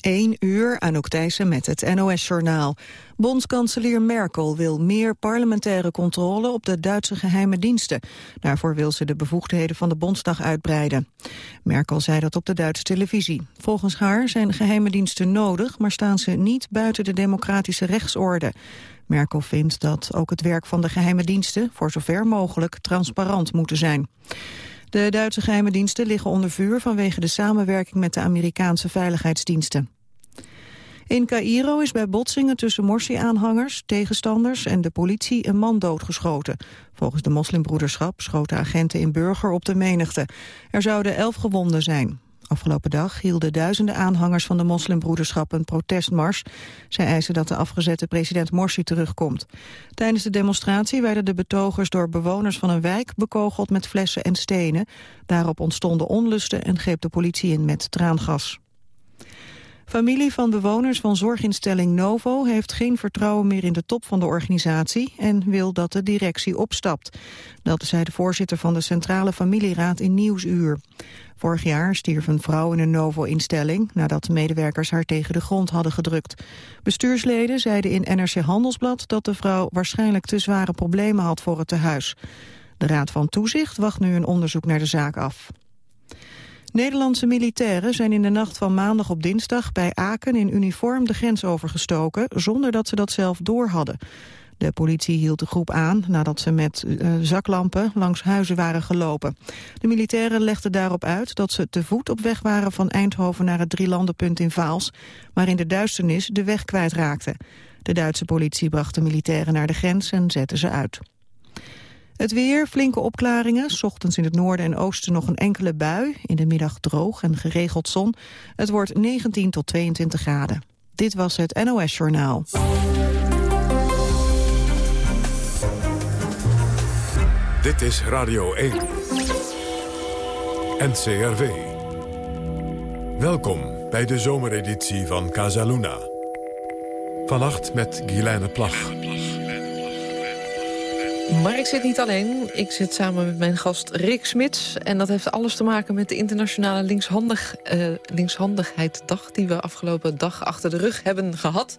1 uur, Anouk Thijssen met het NOS-journaal. Bondskanselier Merkel wil meer parlementaire controle op de Duitse geheime diensten. Daarvoor wil ze de bevoegdheden van de Bondsdag uitbreiden. Merkel zei dat op de Duitse televisie. Volgens haar zijn geheime diensten nodig, maar staan ze niet buiten de democratische rechtsorde. Merkel vindt dat ook het werk van de geheime diensten, voor zover mogelijk, transparant moeten zijn. De Duitse geheime diensten liggen onder vuur vanwege de samenwerking met de Amerikaanse veiligheidsdiensten. In Cairo is bij botsingen tussen Morsi-aanhangers, tegenstanders en de politie een man doodgeschoten. Volgens de moslimbroederschap schoten agenten in burger op de menigte. Er zouden elf gewonden zijn. Afgelopen dag hielden duizenden aanhangers van de moslimbroederschap een protestmars. Zij eisen dat de afgezette president Morsi terugkomt. Tijdens de demonstratie werden de betogers door bewoners van een wijk bekogeld met flessen en stenen. Daarop ontstonden onlusten en greep de politie in met traangas. Familie van bewoners van zorginstelling Novo heeft geen vertrouwen meer in de top van de organisatie en wil dat de directie opstapt. Dat zei de voorzitter van de Centrale Familieraad in Nieuwsuur. Vorig jaar stierf een vrouw in een Novo-instelling nadat medewerkers haar tegen de grond hadden gedrukt. Bestuursleden zeiden in NRC Handelsblad dat de vrouw waarschijnlijk te zware problemen had voor het tehuis. De Raad van Toezicht wacht nu een onderzoek naar de zaak af. Nederlandse militairen zijn in de nacht van maandag op dinsdag bij Aken in uniform de grens overgestoken, zonder dat ze dat zelf door hadden. De politie hield de groep aan nadat ze met uh, zaklampen langs huizen waren gelopen. De militairen legden daarop uit dat ze te voet op weg waren van Eindhoven naar het drielandenpunt in Vaals, maar in de duisternis de weg kwijtraakten. De Duitse politie bracht de militairen naar de grens en zette ze uit. Het weer, flinke opklaringen. Ochtends in het noorden en oosten nog een enkele bui. In de middag droog en geregeld zon. Het wordt 19 tot 22 graden. Dit was het NOS Journaal. Dit is Radio 1. NCRV. Welkom bij de zomereditie van Casaluna. Vannacht met Guilaine Plag. Maar ik zit niet alleen. Ik zit samen met mijn gast Rick Smits. En dat heeft alles te maken met de internationale linkshandig, uh, linkshandigheiddag... die we afgelopen dag achter de rug hebben gehad.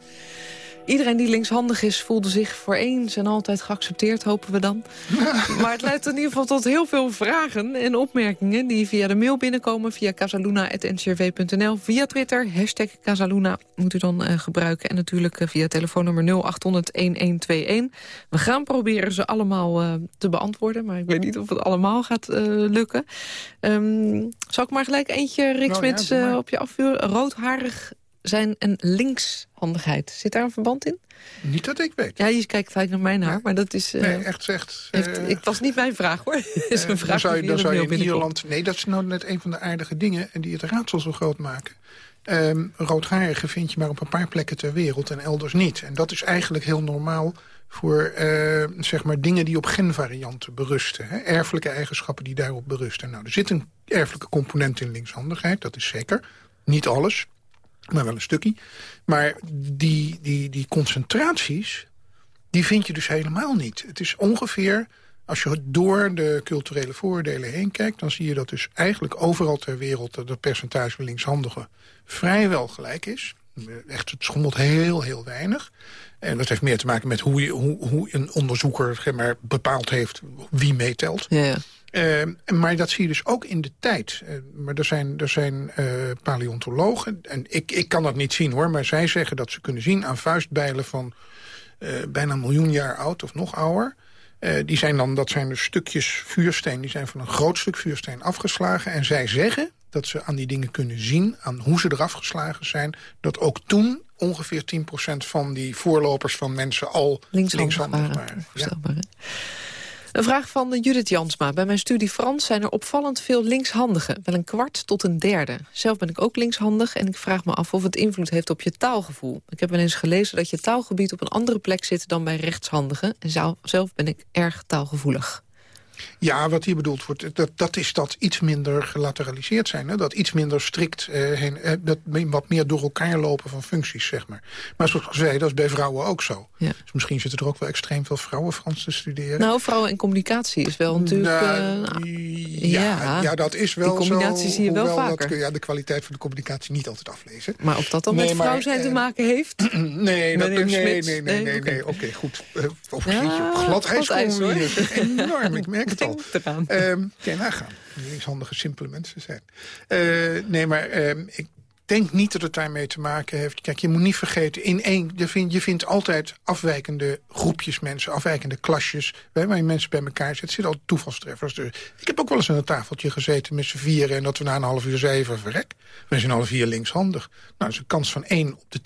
Iedereen die linkshandig is voelde zich voor eens en altijd geaccepteerd, hopen we dan. maar het leidt in ieder geval tot heel veel vragen en opmerkingen... die via de mail binnenkomen via casaluna.ncrv.nl. Via Twitter, hashtag Casaluna moet u dan uh, gebruiken. En natuurlijk uh, via telefoonnummer 0800-1121. We gaan proberen ze allemaal uh, te beantwoorden... maar ik weet niet of het allemaal gaat lukken. Um, zal ik maar gelijk eentje, Rick nou, Smits, ja, op je afvuren? Roodharig zijn een Zit daar een verband in? Niet dat ik weet. Ja, je kijkt gelijk naar mijn haar, maar dat is... Uh, nee, echt zegt... Uh, het was niet mijn vraag, hoor. is een vraag dan zou je, dan zou je in Ierland... Nee, dat is nou net een van de aardige dingen... en die het raadsel zo groot maken. Um, vind je maar op een paar plekken ter wereld en elders niet. En dat is eigenlijk heel normaal voor uh, zeg maar dingen die op genvarianten berusten. Hè? Erfelijke eigenschappen die daarop berusten. Nou, er zit een erfelijke component in linkshandigheid, dat is zeker. Niet alles, maar wel een stukje. Maar die, die, die concentraties, die vind je dus helemaal niet. Het is ongeveer, als je door de culturele voordelen heen kijkt... dan zie je dat dus eigenlijk overal ter wereld... dat percentage linkshandigen vrijwel gelijk is. Echt, het schommelt heel, heel weinig. En dat heeft meer te maken met hoe, je, hoe, hoe een onderzoeker maar, bepaald heeft wie meetelt. Ja. Uh, maar dat zie je dus ook in de tijd. Uh, maar er zijn, er zijn uh, paleontologen, en ik, ik kan dat niet zien hoor... maar zij zeggen dat ze kunnen zien aan vuistbijlen van bijna een miljoen jaar oud of nog ouder. die zijn dan, dat zijn dus stukjes vuursteen, die zijn van een groot stuk vuursteen afgeslagen. En zij zeggen dat ze aan die dingen kunnen zien, aan hoe ze eraf geslagen zijn... dat ook toen ongeveer 10% van die voorlopers van mensen al linkshandig, waren. waren. Ja. Een vraag van Judith Jansma. Bij mijn studie Frans zijn er opvallend veel linkshandigen. Wel een kwart tot een derde. Zelf ben ik ook linkshandig en ik vraag me af of het invloed heeft op je taalgevoel. Ik heb wel eens gelezen dat je taalgebied op een andere plek zit dan bij rechtshandigen. En zelf ben ik erg taalgevoelig. Ja, wat hier bedoeld wordt, dat, dat is dat iets minder gelateraliseerd zijn. Hè? Dat iets minder strikt, uh, heen, uh, dat wat meer door elkaar lopen van functies, zeg maar. Maar zoals ik zei, dat is bij vrouwen ook zo. Ja. Dus misschien zitten er ook wel extreem veel vrouwen Frans te studeren. Nou, vrouwen en communicatie is wel natuurlijk... Nou, uh, ja, ja, dat is wel Die combinatie zo, zie je wel vaker. Dat kun je ja, de kwaliteit van de communicatie niet altijd aflezen. Maar of dat dan nee, met vrouw zijn te maken heeft? nee, dat, nee, nee, nee, nee, nee, nee. Oké, goed. Of ja, je op Enorm, ik merk het al. Eraan. Um, ja, nagaan. Linkshandige, simpele mensen zijn. Uh, nee, maar um, ik denk niet dat het daarmee te maken heeft. Kijk, je moet niet vergeten, in één, je, vindt, je vindt altijd afwijkende groepjes mensen, afwijkende klasjes, waar je mensen bij elkaar zitten. Er zitten altijd toevalstreffers. Dus ik heb ook wel eens aan een tafeltje gezeten met z'n vieren en dat we na een half uur zeven verrek. We zijn alle vier linkshandig. Nou, dat is een kans van één op de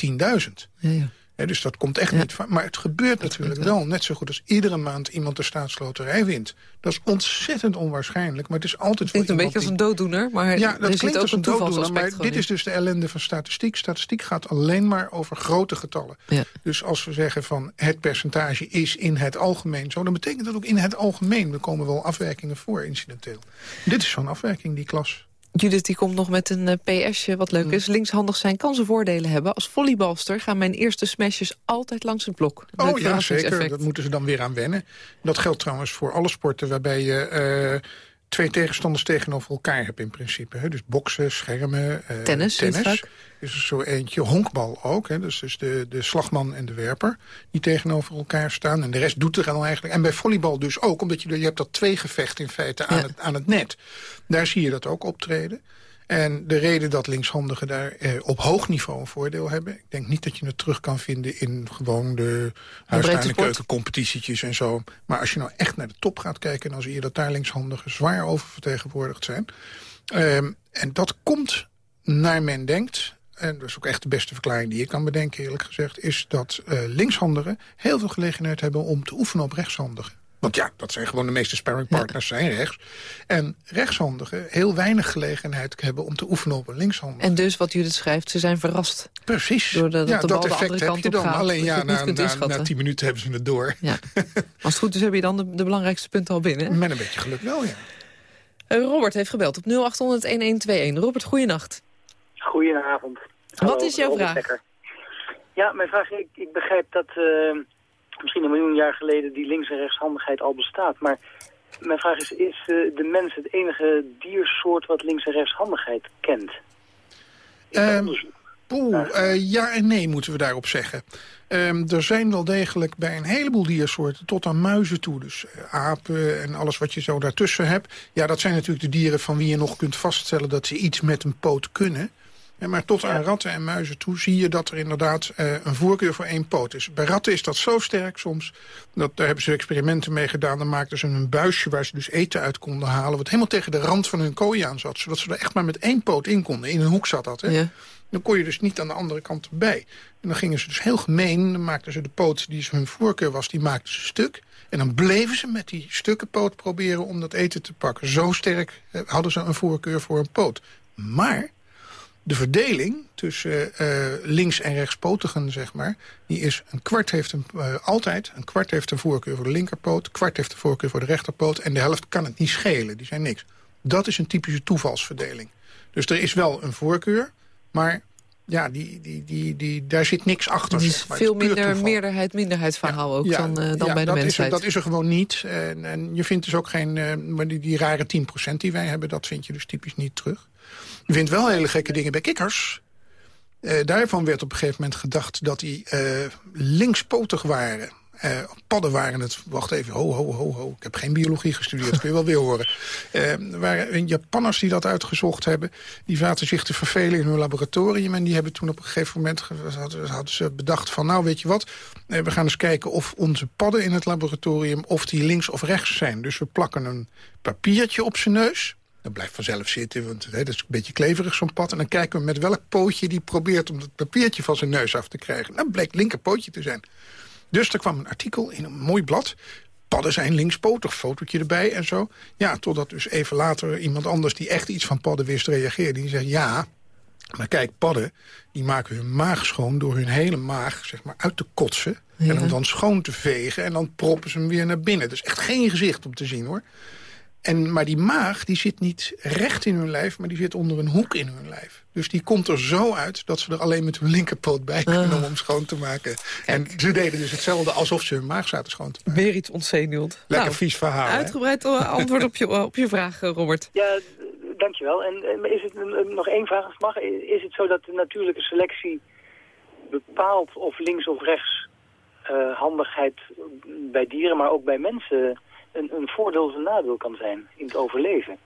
10.000. Ja, ja. He, dus dat komt echt ja. niet van. Maar het gebeurt dat natuurlijk wel. wel. Net zo goed als iedere maand iemand de staatsloterij wint. Dat is ontzettend onwaarschijnlijk. Maar het is altijd klinkt een beetje als een dooddoener. Maar ja, dat klinkt als een dooddoener. Maar dit is dus de ellende van statistiek. Statistiek gaat alleen maar over grote getallen. Ja. Dus als we zeggen van het percentage is in het algemeen zo... dan betekent dat ook in het algemeen. Er komen wel afwijkingen voor, incidenteel. Dit is zo'n afwijking, die klas. Judith die komt nog met een uh, PSje, wat leuk is. Linkshandig zijn kan ze voordelen hebben. Als volleybalster gaan mijn eerste smashes altijd langs het blok. Leuk oh ja, zeker. Dat moeten ze dan weer aan wennen. Dat geldt trouwens voor alle sporten waarbij je... Twee tegenstanders tegenover elkaar hebt in principe. Hè? Dus boksen, schermen, uh, tennis. tennis. Is er zo eentje, honkbal ook. Hè? Dus, dus de, de slagman en de werper die tegenover elkaar staan. En de rest doet er dan eigenlijk. En bij volleybal dus ook, omdat je, je hebt dat tweegevecht in feite aan, ja. het, aan het net. Daar zie je dat ook optreden. En de reden dat linkshandigen daar eh, op hoog niveau een voordeel hebben... ik denk niet dat je het terug kan vinden in gewoon de huistuin- en keukencompetitietjes en zo. Maar als je nou echt naar de top gaat kijken... dan zie je dat daar linkshandigen zwaar oververtegenwoordigd zijn. Um, en dat komt, naar men denkt... en dat is ook echt de beste verklaring die ik kan bedenken eerlijk gezegd... is dat uh, linkshandigen heel veel gelegenheid hebben om te oefenen op rechtshandigen. Want ja, dat zijn gewoon de meeste sparringpartners ja. zijn rechts. En rechtshandigen heel weinig gelegenheid hebben om te oefenen op een linkshandige. En dus wat Judith schrijft, ze zijn verrast. Precies. Doordat ja, de dat bal effect de heb je dan. Gaat, Alleen ja, na, na, na, tien minuten hebben ze het door. Ja. Als het goed is heb je dan de, de belangrijkste punten al binnen. Met een beetje geluk wel, ja. Uh, Robert heeft gebeld op 0800-1121. Robert, goeienacht. Goedenavond. Wat is jouw Robert vraag? Becker. Ja, mijn vraag is, ik, ik begrijp dat... Uh, misschien een miljoen jaar geleden die links- en rechtshandigheid al bestaat. Maar mijn vraag is, is uh, de mens het enige diersoort wat links- en rechtshandigheid kent? Um, Poeh, uh, ja en nee moeten we daarop zeggen. Um, er zijn wel degelijk bij een heleboel diersoorten tot aan muizen toe. Dus uh, apen en alles wat je zo daartussen hebt. Ja, dat zijn natuurlijk de dieren van wie je nog kunt vaststellen... dat ze iets met een poot kunnen. Maar tot aan ratten en muizen toe zie je dat er inderdaad uh, een voorkeur voor één poot is. Bij ratten is dat zo sterk soms. Dat, daar hebben ze experimenten mee gedaan. Dan maakten ze een buisje waar ze dus eten uit konden halen. Wat helemaal tegen de rand van hun kooi aan zat. Zodat ze er echt maar met één poot in konden. In een hoek zat dat. Hè? Ja. Dan kon je dus niet aan de andere kant erbij. En dan gingen ze dus heel gemeen. Dan maakten ze de poot die hun voorkeur was, die maakten ze stuk. En dan bleven ze met die stukken poot proberen om dat eten te pakken. Zo sterk hadden ze een voorkeur voor een poot. Maar de verdeling tussen uh, links- en rechtspotigen, zeg maar... die is een kwart heeft een, uh, altijd, een kwart heeft een voorkeur voor de linkerpoot... een kwart heeft een voorkeur voor de rechterpoot... en de helft kan het niet schelen, die zijn niks. Dat is een typische toevalsverdeling. Dus er is wel een voorkeur, maar ja, die, die, die, die, daar zit niks achter. Het is zeg maar. veel Het is puur minder meerderheid-minderheidsverhaal ook Ja, dan, uh, dan ja, bij de dat mensheid. Is er, dat is er gewoon niet. En, en je vindt dus ook geen... Maar die, die rare 10% die wij hebben, dat vind je dus typisch niet terug. Vindt wel hele gekke dingen bij kikkers. Uh, daarvan werd op een gegeven moment gedacht dat die linkspotig waren. Uh, padden waren het, wacht even, ho, ho, ho, ho. Ik heb geen biologie gestudeerd, kun je wel weer horen. Er waren Japanners die dat uitgezocht hebben. Die zaten zich te vervelen in hun laboratorium. En die hebben toen op een gegeven moment hadden, ze bedacht van... nou, weet je wat, we gaan eens kijken of onze padden in het laboratorium... of die links of rechts zijn. Dus we plakken een papiertje op zijn neus... Dat blijft vanzelf zitten, want hè, dat is een beetje kleverig zo'n pad. En dan kijken we met welk pootje die probeert om het papiertje van zijn neus af te krijgen. Dat bleek linkerpootje te zijn. Dus er kwam een artikel in een mooi blad. Padden zijn linkspotig, fotootje erbij en zo. Ja, totdat dus even later iemand anders die echt iets van padden wist reageerde. Die zegt, ja, maar kijk, padden die maken hun maag schoon door hun hele maag zeg maar, uit te kotsen. Ja. En hem dan schoon te vegen en dan proppen ze hem weer naar binnen. Dus echt geen gezicht om te zien hoor. En, maar die maag die zit niet recht in hun lijf, maar die zit onder een hoek in hun lijf. Dus die komt er zo uit dat ze er alleen met hun linkerpoot bij kunnen Ah. om hem schoon te maken. En ze deden dus hetzelfde alsof ze hun maag zaten schoon te maken. Weer iets ontzenuwd. Lekker Nou, vies verhaal, hè? Uitgebreid eh, antwoord op je, op je vraag, eh, Robert. Ja, dankjewel. En eh, is het nog één vraag als het mag? Is het zo dat de natuurlijke selectie bepaalt of links of rechts eh, handigheid bij dieren, maar ook bij mensen een, een voordeel of een nadeel kan zijn in het overleven?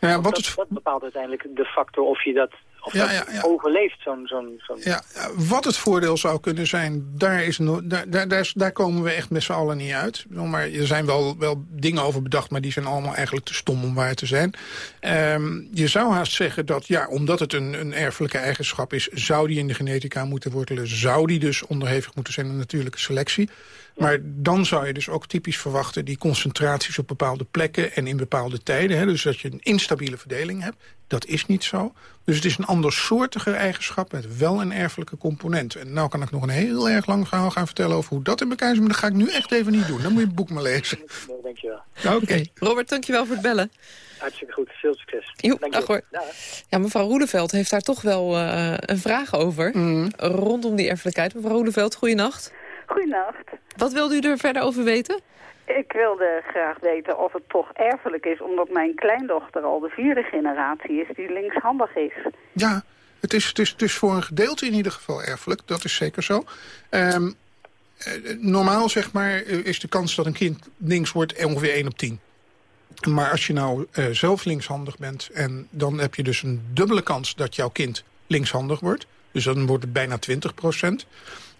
Nou ja, wat dat, het, dat bepaalt uiteindelijk de factor of je dat, of Ja, dat ja, ja. overleeft, zo'n... ja, ja, wat het voordeel zou kunnen zijn, daar, is daar, daar, daar, daar komen we echt met z'n allen niet uit. Maar er zijn wel, wel dingen over bedacht, maar die zijn allemaal eigenlijk te stom om waar te zijn. Ehm, je zou haast zeggen dat, ja, omdat het een, een erfelijke eigenschap is... zou die in de genetica moeten wortelen, zou die dus onderhevig moeten zijn aan natuurlijke selectie. Maar dan zou je dus ook typisch verwachten... die concentraties op bepaalde plekken en in bepaalde tijden. Hè, dus dat je een instabiele verdeling hebt. Dat is niet zo. Dus het is een andersoortige eigenschap met wel een erfelijke component. En nou kan ik nog een heel erg lang verhaal gaan vertellen... over hoe dat in elkaar zit, maar dat ga ik nu echt even niet doen. Dan moet je het boek maar lezen. Nee, Dankjewel. Oké. Robert, dankjewel voor het bellen. Hartstikke goed. Veel succes. Jo, dag hoor. Ja, mevrouw Roeleveld heeft daar toch wel eh, een vraag over. Mm. Rondom die erfelijkheid. Mevrouw Roeleveld, goeienacht. Goedenacht. Wat wilde u er verder over weten? Ik wilde graag weten of het toch erfelijk is... omdat mijn kleindochter al de vierde generatie is die linkshandig is. Ja, het is, het, is, het is voor een gedeelte in ieder geval erfelijk. Dat is zeker zo. Ehm, eh, normaal zeg maar is de kans dat een kind links wordt ongeveer 1 op 10. Maar als je nou eh, zelf linkshandig bent... en dan heb je dus een dubbele kans dat jouw kind linkshandig wordt. Dus dan wordt het bijna 20 procent.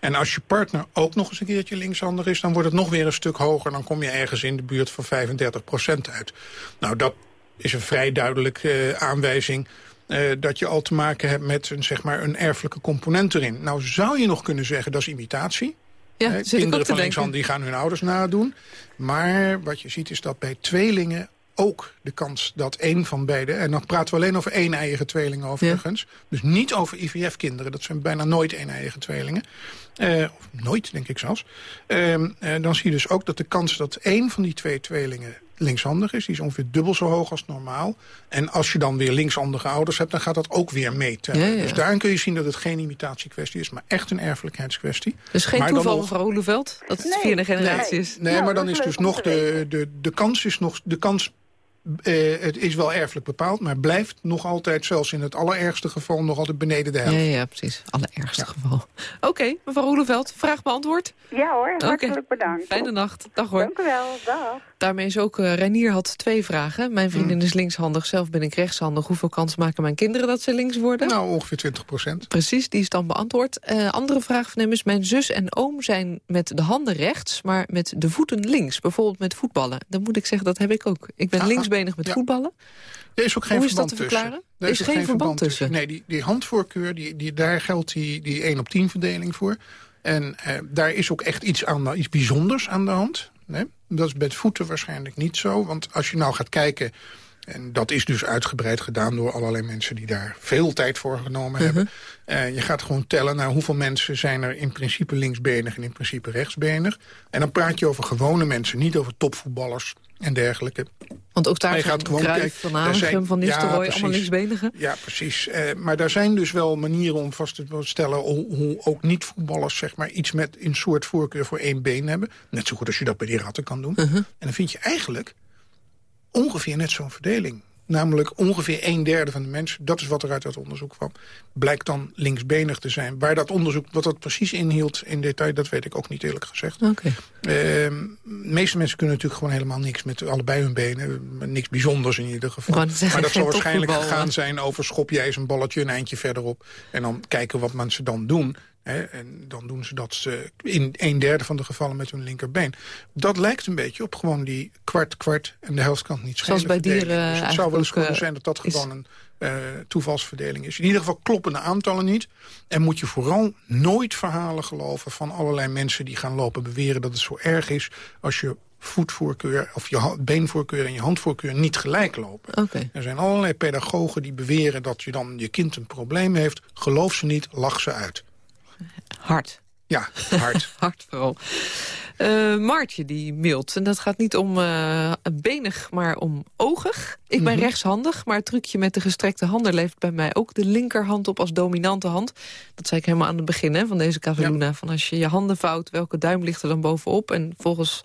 En als je partner ook nog eens een keertje linkshandig is... dan wordt het nog weer een stuk hoger. Dan kom je ergens in de buurt van 35 procent uit. Nou, dat is een vrij duidelijke eh, aanwijzing... eh, dat je al te maken hebt met een, zeg maar, een erfelijke component erin. Nou zou je nog kunnen zeggen dat is imitatie. Ja, kinderen van die gaan hun ouders nadoen. Maar wat je ziet is dat bij tweelingen ook de kans dat één van beide... en dan praten we alleen over één-eiige tweelingen overigens... dus niet over IVF-kinderen, dat zijn bijna nooit één-eiige tweelingen... Eh, of nooit, denk ik zelfs. Ehm, eh, dan zie je dus ook dat de kans dat één van die twee tweelingen linkshandig is... die is ongeveer dubbel zo hoog als normaal. En als je dan weer linkshandige ouders hebt... dan gaat dat ook weer. Ja, ja. Dus daarin kun je zien dat het geen imitatiekwestie is... maar echt een erfelijkheidskwestie. Dus geen Maar toeval, nog- mevrouw Roeleveld, dat het Nee. vierde generatie is. Nee, Nou, maar dan is dus nog de, de, de kans is nog de kans. Eh, het is wel erfelijk bepaald, maar blijft nog altijd, zelfs in het allerergste geval, nog altijd beneden de Ja, helft. ja, precies. Allerergste geval. Oké, mevrouw Roeleveld, vraag beantwoord. Ja hoor, hartelijk bedankt. Fijne nacht. Dag hoor. Dank u wel, dag. Daarmee is ook, Reinier had twee vragen. Mijn Hmm. vriendin is linkshandig, zelf ben ik rechtshandig. Hoeveel kans maken mijn kinderen dat ze links worden? Nou, ongeveer 20 procent. Precies, die is dan beantwoord. Eh, andere vraag van hem is... mijn zus en oom zijn met de handen rechts... maar met de voeten links, bijvoorbeeld met voetballen. Dan moet ik zeggen, dat heb ik ook. Ik ben linksbenig met ja. voetballen. Er is ook geen Hoe is dat verband te tussen. verklaren? Er Is geen verband tussen? Nee, die, die handvoorkeur, die, die, daar geldt die, die 1 op 10 verdeling voor. En eh, daar is ook echt iets, aan, iets bijzonders aan de hand. Hè? Dat is met voeten waarschijnlijk niet zo. Want als je nou gaat kijken... En dat is dus uitgebreid gedaan door allerlei mensen die daar veel tijd voor genomen hebben. Eh, je gaat gewoon tellen naar hoeveel mensen zijn er in principe linksbenig en in principe rechtsbenig. En dan praat je over gewone mensen, niet over topvoetballers en dergelijke. Want ook daar gaat gewoon Cruijff, kijken, Van zijn- Van ja, Nistelrooy, allemaal precies. linksbenigen. Ja, precies. Eh, maar daar zijn dus wel manieren om vast te stellen... hoe, hoe ook niet-voetballers zeg maar, iets met een soort voorkeur voor één been hebben. Net zo goed als je dat bij die ratten kan doen. Uh-huh. En dan vind je eigenlijk ongeveer net zo'n verdeling. Namelijk ongeveer een derde van de mensen, dat is wat er uit dat onderzoek kwam... blijkt dan linksbenig te zijn. Waar dat onderzoek, wat dat precies inhield in detail... dat weet ik ook niet eerlijk gezegd. Oké. Ehm, de meeste mensen kunnen natuurlijk gewoon helemaal niks met allebei hun benen. Niks bijzonders in ieder geval. Maar dat zal waarschijnlijk gegaan hè? zijn over schop jij eens een balletje een eindje verderop. En dan kijken wat mensen dan doen. Hè, en dan doen ze dat eh, in een derde van de gevallen met hun linkerbeen. Dat lijkt een beetje op gewoon die kwart-kwart en de helft kan het niet schelen. Zoals bij dieren Dus het zou wel eens kunnen eh, zijn dat dat is. gewoon een eh, toevalsverdeling is. In ieder geval kloppen de aantallen niet. En moet je vooral nooit verhalen geloven van allerlei mensen die gaan lopen beweren dat het zo erg is als je voetvoorkeur of je beenvoorkeur en je handvoorkeur niet gelijk lopen. Er zijn allerlei pedagogen die beweren dat je dan je kind een probleem heeft. Geloof ze niet, lach ze uit. Hard. Ja, hard. Hard vooral. Uh, Maartje die mailt. En dat gaat niet om uh, benig, maar om ogig. Ik ben mhm. rechtshandig, maar het trucje met de gestrekte handen... leeft bij mij ook de linkerhand op als dominante hand. Dat zei ik helemaal aan het begin hè, van deze Cavaluna. Van als je je handen vouwt, welke duim ligt er dan bovenop? En volgens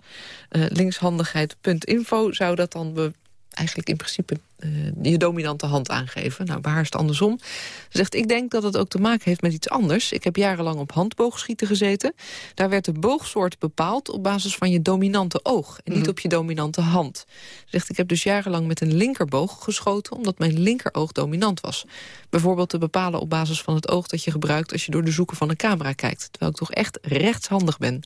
uh, linkshandigheid.info zou dat dan eigenlijk in principe uh, je dominante hand aangeven. Nou, bij haar is het andersom. Ze zegt, ik denk dat het ook te maken heeft met iets anders. Ik heb jarenlang op handboogschieten gezeten. Daar werd de boogsoort bepaald op basis van je dominante oog... en niet mhm. op je dominante hand. Ze zegt, ik heb dus jarenlang met een linkerboog geschoten... omdat mijn linkeroog dominant was. Bijvoorbeeld te bepalen op basis van het oog dat je gebruikt... als je door de zoeken van een camera kijkt. Terwijl ik toch echt rechtshandig ben.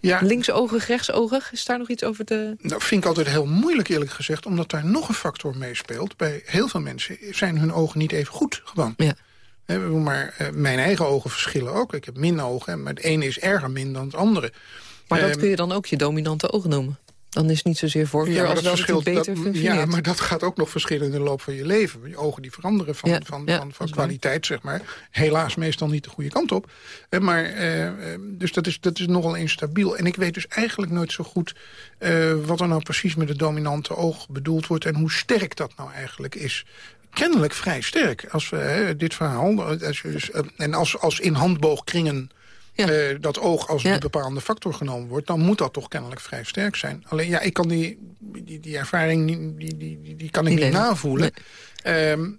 Ja. Linksogig, rechtsogig, is daar nog iets over te... Nou, vind ik altijd heel moeilijk eerlijk gezegd... omdat daar nog een factor meespeelt. Bij heel veel mensen zijn hun ogen niet even goed gewoon. Ja. maar uh, mijn eigen ogen verschillen ook. Ik heb min ogen, maar het ene is erger min dan het andere. Maar dat ehm, kun je dan ook je dominante oog noemen? Dan is het niet zozeer voorkeur ja, als wel dat beter dat, Ja, maar dat gaat ook nog verschillen in de loop van je leven. Je ogen die veranderen van, van, van, van kwaliteit, zeg maar. Helaas meestal niet de goede kant op. Eh, maar, uh, dus dat is, dat is nogal instabiel. En ik weet dus eigenlijk nooit zo goed... Uh, wat er nou precies met het dominante oog bedoeld wordt... en hoe sterk dat nou eigenlijk is kennelijk vrij sterk. Als we dit verhaal, als je dus, en als, als in handboogkringen uh, dat oog als een bepaalde factor genomen wordt... dan moet dat toch kennelijk vrij sterk zijn. Alleen ja, ik kan die, die, die ervaring die, die, die, kan ik niet navoelen. Ehm,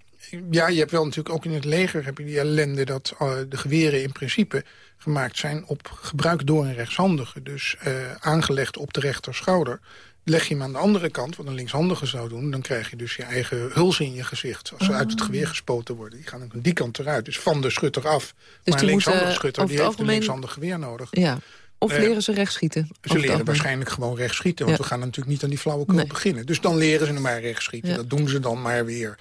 ja, je hebt wel natuurlijk ook in het leger heb je die ellende... dat uh, de geweren in principe gemaakt zijn op gebruik door een rechtshandige. Dus uh, aangelegd op de rechterschouder. Leg je hem aan de andere kant, wat een linkshandige zou doen... dan krijg je dus je eigen huls in je gezicht. Als ze uit het ah. geweer gespoten worden. Die gaan ook die kant eruit. Dus van de schutter af. Dus maar een linkshandige schutter die heeft een linkshandig geweer nodig. Ja. Of leren ze rechtschieten? Ze leren waarschijnlijk gewoon rechtschieten. Want we gaan natuurlijk niet aan die flauwekul nee. beginnen. Dus dan leren ze maar rechtschieten. Dat doen ze dan maar weer.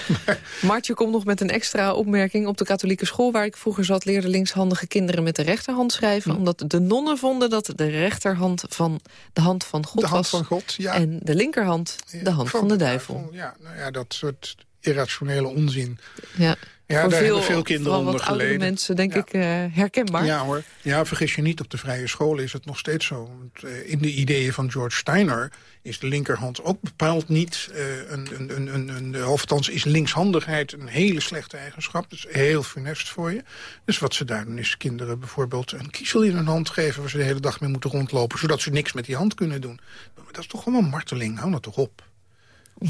Martje komt nog met een extra opmerking. Op de katholieke school waar ik vroeger zat... leerden linkshandige kinderen met de rechterhand schrijven. Omdat de nonnen vonden dat de rechterhand van de hand van God de hand was. Van God, ja. En de linkerhand de hand van, de, duivel. Ja, nou ja, dat soort irrationele onzin. Ja. Ja, voor daar veel, hebben veel kinderen onder geleden. mensen, denk ik, uh, herkenbaar. Ja hoor. Ja, vergis je niet, op de vrije school is het nog steeds zo. Want, uh, in de ideeën van George Steiner is de linkerhand ook bepaald niet... Uh, een, een, een, een, of althans is linkshandigheid een hele slechte eigenschap. Dat is heel funest voor je. Dus wat ze daar doen is kinderen bijvoorbeeld een kiezel in hun hand geven... waar ze de hele dag mee moeten rondlopen, zodat ze niks met die hand kunnen doen. Maar dat is toch gewoon marteling, hou dat toch op.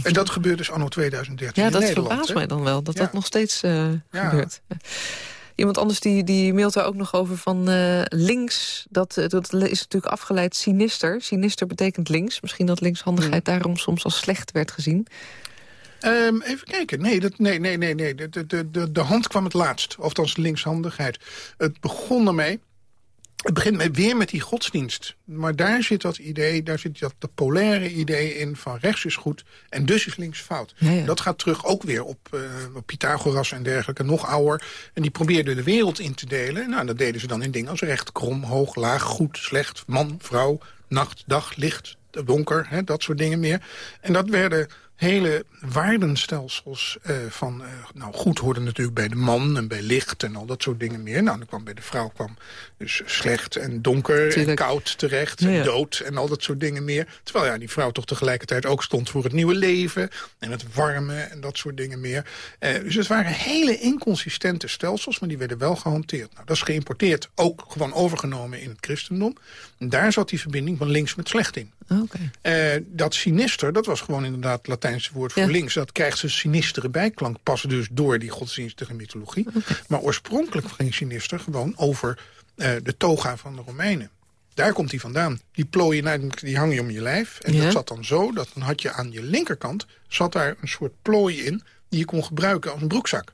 En dat gebeurt dus anno 2013 Ja, dat verbaast mij dan wel, dat dat nog steeds uh, gebeurt. Iemand anders die, die mailt daar ook nog over van uh, links. Dat, eh, dat is natuurlijk afgeleid sinister. Sinister betekent links. Misschien dat linkshandigheid hmm. daarom soms als slecht werd gezien. Um, even kijken. Nee, dat, nee, nee, nee. nee. De, de, de, de hand kwam het laatst. Of dan linkshandigheid. Het begon ermee het begint met, weer met die godsdienst. Maar daar zit dat idee, daar zit dat de polaire idee in van rechts is goed en dus is links fout. Dat gaat terug ook weer op, uh, op Pythagoras en dergelijke, nog ouder. En die probeerden de wereld in te delen. Nou, dat deden ze dan in dingen als recht, krom, hoog, laag, goed, slecht, man, vrouw, nacht, dag, licht, donker, hè, dat soort dingen meer. En dat werden hele waardenstelsels uh, van... Uh, nou, goed hoorde natuurlijk bij de man en bij licht en al dat soort dingen meer. Nou, dan kwam bij de vrouw kwam dus slecht en donker en koud terecht en dood en al dat soort dingen meer. Terwijl ja, die vrouw toch tegelijkertijd ook stond voor het nieuwe leven... en het warme en dat soort dingen meer. Uh, dus het waren hele inconsistente stelsels, maar die werden wel gehanteerd. Nou, dat is geïmporteerd, ook gewoon overgenomen in het christendom. En daar zat die verbinding van links met slecht in. Okay. dat sinister, dat was gewoon inderdaad Latijn woord voor links. Dat krijgt zijn sinistere bijklank pas dus door die godsdienstige mythologie. Maar oorspronkelijk ging sinister gewoon over uh, de toga van de Romeinen. Daar komt hij vandaan. Die plooien, die hang je om je lijf. En dat zat dan zo, dat dan had je aan je linkerkant... zat daar een soort plooi in die je kon gebruiken als een broekzak.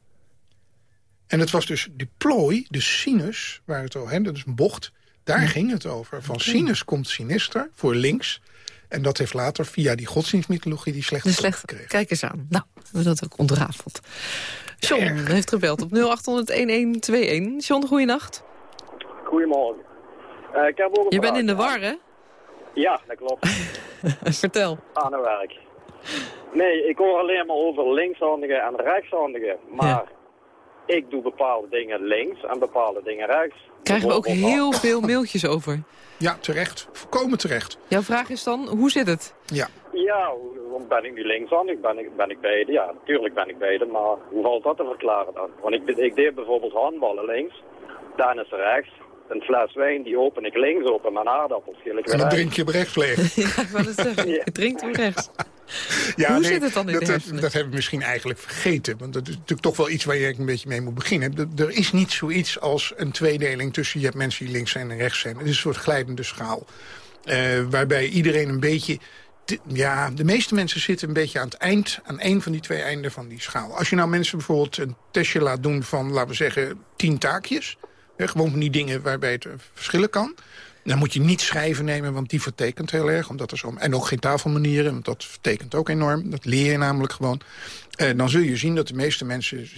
En het was dus die plooi, de sinus, waar het over, dat is een bocht... daar ging het over. Van sinus komt sinister, voor links... En dat heeft later via die godsdienstmythologie die slechte slecht gekregen. Kijk eens aan. Nou, we hebben dat ook ontrafeld. John heeft gebeld op 0800-1121. John, goeienacht. Goedemorgen. Uh, ik heb Je bent in de war, hè? Ja, dat klopt. Vertel. Aan het werk. Nee, ik hoor alleen maar over linkshandigen en rechtshandigen. Maar ik doe bepaalde dingen links en bepaalde dingen rechts. Krijgen we ook heel veel mailtjes over. Ja, terecht. Volkomen terecht. Jouw vraag is dan, hoe zit het? Ja. Ja, ben ik nu linkshandig? Ben ik, ben ik beide? Ja, natuurlijk ben ik beide, maar hoe valt dat te verklaren dan? Want ik, ik deed bijvoorbeeld handballen links, tennis rechts. Een fles wijn, die open ik links open, mijn aardappels En dan drink je op rechts leeg. Ja, ik wou het zeggen. Je drinkt hem rechts. Ja, Hoe zit het dan in dat, de dat- hersenen? Dat hebben we misschien eigenlijk vergeten. Want dat is natuurlijk toch wel iets waar je een beetje mee moet beginnen. Er- Er is niet zoiets als een tweedeling tussen... je hebt mensen die links zijn en rechts zijn. Het is een soort glijdende schaal. Eh, waarbij iedereen een beetje... Ja, de meeste mensen zitten een beetje aan het eind... aan één van die twee einden van die schaal. Als je nou mensen bijvoorbeeld een testje laat doen van... laten we zeggen, tien taakjes... Gewoon van die dingen waarbij het eh, verschillen kan... Dan moet je niet schrijven nemen, want die vertekent heel erg. Omdat er zo, en ook geen tafelmanieren, want dat vertekent ook enorm. Dat leer je namelijk gewoon. Eh, dan zul je zien dat de meeste mensen...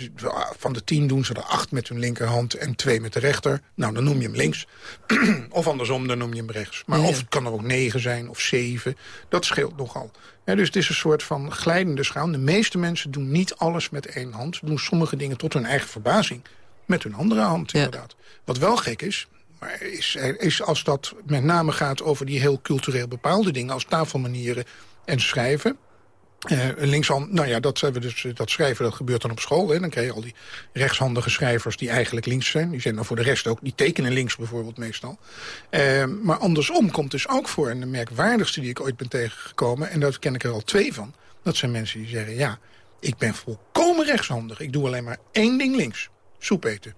van de tien doen ze er acht met hun linkerhand en twee met de rechter. Nou, dan noem je hem links. of andersom, dan noem je hem rechts. Maar Ja. of het kan er ook negen zijn of zeven. Dat scheelt nogal. Ja, dus het is een soort van glijdende schaal. De meeste mensen doen niet alles met één hand. Ze doen sommige dingen tot hun eigen verbazing. Met hun andere hand, Ja. inderdaad. Wat wel gek is, maar is, is als dat met name gaat over die heel cultureel bepaalde dingen... als tafelmanieren en schrijven... Eh, linkshand, nou ja, dat, hebben we dus, dat schrijven dat gebeurt dan op school. Hè. Dan krijg je al die rechtshandige schrijvers die eigenlijk links zijn. Die zijn dan voor de rest ook, die tekenen links bijvoorbeeld meestal. Eh, maar andersom komt dus ook voor, en de merkwaardigste die ik ooit ben tegengekomen... en daar ken ik er al twee van, dat zijn mensen die zeggen... ja, ik ben volkomen rechtshandig, ik doe alleen maar één ding links. Soep eten.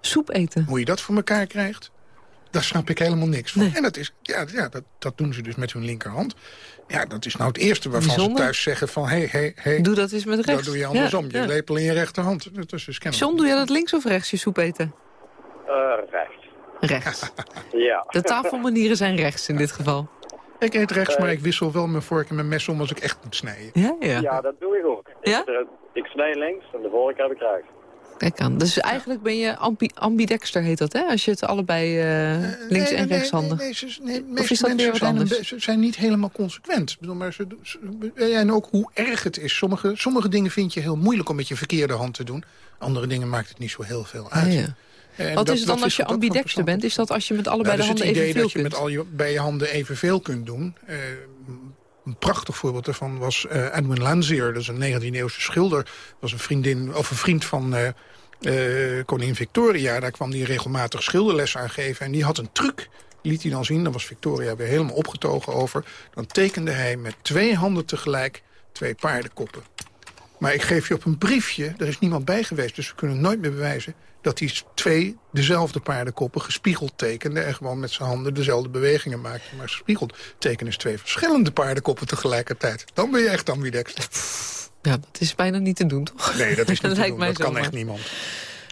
Soep eten. Hoe je dat voor elkaar krijgt, daar snap ik helemaal niks van. Nee. En dat, is, ja, ja, dat, dat doen ze dus met hun linkerhand. Ja, dat is nou het eerste waarvan Bijzonder. ze thuis zeggen van... hé, hé, hé, Doe dat eens met rechts. dat doe je andersom. Ja, Je ja. lepel in je rechterhand. Dat is dus. John, doe jij dat links of rechts, je soep eten? Eh, rechts. Rechts. Ja. De tafelmanieren zijn rechts in dit geval. Ik eet rechts, maar ik wissel wel mijn vork en mijn mes om als ik echt moet snijden. Ja, ja. ja, dat doe ik ook. Ja? Ik, eh, ik snij links en de vork heb ik rechts. Kijk aan. Dus eigenlijk ben je ambi ambidexter, heet dat, hè? Als je het allebei eh, links Nee, en nee, rechtshandig... Nee, nee, de is dat weer wat anders? ze zijn niet helemaal consequent. Ik bedoel, maar ze, en ook hoe erg het is. Sommige, sommige dingen vind je heel moeilijk om met je verkeerde hand te doen. Andere dingen maakt het niet zo heel veel uit. Ah, ja. En Wat dat- is het dan als je ambidexter bent? Is dat als je met allebei Nou, de handen het idee evenveel dat je kunt? met al je, bij je handen evenveel kunt doen. Eh, een prachtig voorbeeld daarvan was eh, Edwin Landseer. Dat is een 19e-eeuwse schilder. Was een, vriendin, of een vriend van eh, koningin Victoria. Daar kwam hij regelmatig schilderlessen aan geven. En die had een truc, liet hij dan zien. Daar was Victoria weer helemaal opgetogen over. Dan tekende hij met twee handen tegelijk twee paardenkoppen. Maar ik geef je op een briefje, er is niemand bij geweest... dus we kunnen nooit meer bewijzen dat hij twee dezelfde paardenkoppen gespiegeld tekende... en gewoon met zijn handen dezelfde bewegingen maakte. Maar gespiegeld tekenen is twee verschillende paardenkoppen tegelijkertijd. Dan ben je echt ambidexter. Ja, dat is bijna niet te doen, toch? Nee, dat is niet te lijkt doen. mij Dat kan zomaar. echt niemand.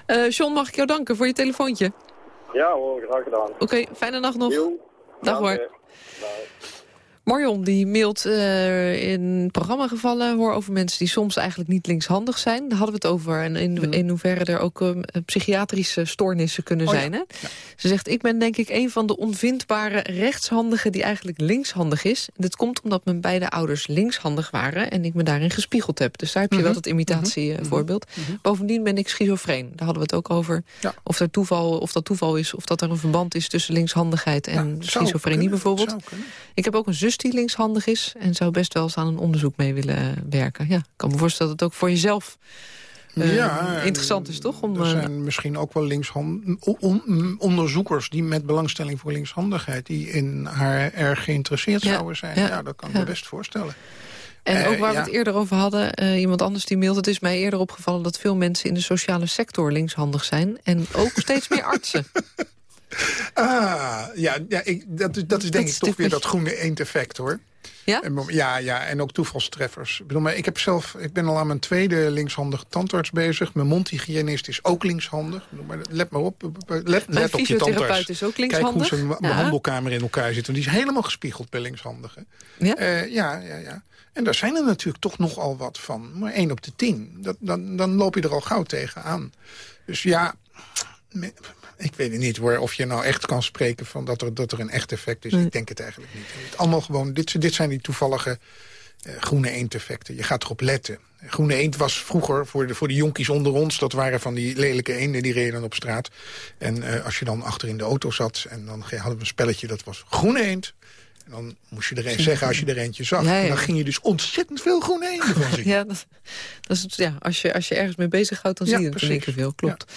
Eh, John, mag ik jou danken voor je telefoontje? Ja hoor, graag gedaan. Oké, fijne nacht nog. Jo. Dag hoor. Marion die mailt eh, in programmagevallen hoor over mensen die soms eigenlijk niet linkshandig zijn. Daar hadden we het over. En in, in hoeverre er ook eh, psychiatrische stoornissen kunnen Oh ja. zijn. Hè? Ze zegt, ik ben denk ik een van de onvindbare rechtshandigen die eigenlijk linkshandig is. En dit komt omdat mijn beide ouders linkshandig waren en ik me daarin gespiegeld heb. Dus daar heb je Mhm. wel dat imitatievoorbeeld. Bovendien ben ik schizofreen. Daar hadden we het ook over. Ja. Of, er toeval, of dat toeval is, of dat er een verband is tussen linkshandigheid en schizofrenie bijvoorbeeld. Ik heb ook een zus die linkshandig is... en zou best wel eens aan een onderzoek mee willen werken. Ja, ik kan me voorstellen dat het ook voor jezelf eh, Ja, interessant is, toch? Om, er eh, zijn misschien ook wel on- onderzoekers die met belangstelling voor linkshandigheid... die in haar erg geïnteresseerd Ja, zouden zijn. ja, Ja, dat kan ik me best voorstellen. En Eh, ook waar we het eerder over hadden, eh, iemand anders die mailt... het is mij eerder opgevallen dat veel mensen in de sociale sector linkshandig zijn... en ook steeds meer artsen. Ah, ja, ja ik, dat, is- dat is denk ik toch weer dat groene eend-effect, hoor. Ja? Ja, ja, en ook toevalstreffers. Ik, bedoel, maar ik, heb zelf, ik ben al aan mijn tweede linkshandige tandarts bezig. Mijn mondhygiënist is ook linkshandig. Ik bedoel, Maar let maar op, let, Mijn let op je tandarts. is ook Kijk hoe zijn wa- Ja. behandelkamer in elkaar zit. Want die is helemaal gespiegeld bij linkshandigen. Ja? Eh, ja, ja, ja. En daar zijn er natuurlijk toch nogal wat van. Maar één op de tien. Dat, dan, dan loop je er al gauw tegenaan. Dus ja, ik weet het niet hoor. Of je nou echt kan spreken van dat er, dat er een echt effect is. Nee. Ik denk het eigenlijk niet. Het allemaal gewoon, dit, dit zijn die toevallige groene eendeffecten. Je gaat erop letten. Groene eend was vroeger voor de, voor de jonkies onder ons... dat waren van die lelijke eenden, die reden op straat. En als je dan achter in de auto zat... en dan hadden we een spelletje, dat was groene eend. En dan moest je er een zeggen als je er eentje zag. En dan ging je dus ontzettend veel groene eenden van zien. Ja, dat, dat is, ja als, je, als je ergens mee bezighoudt, dan zie je keer veel. Klopt.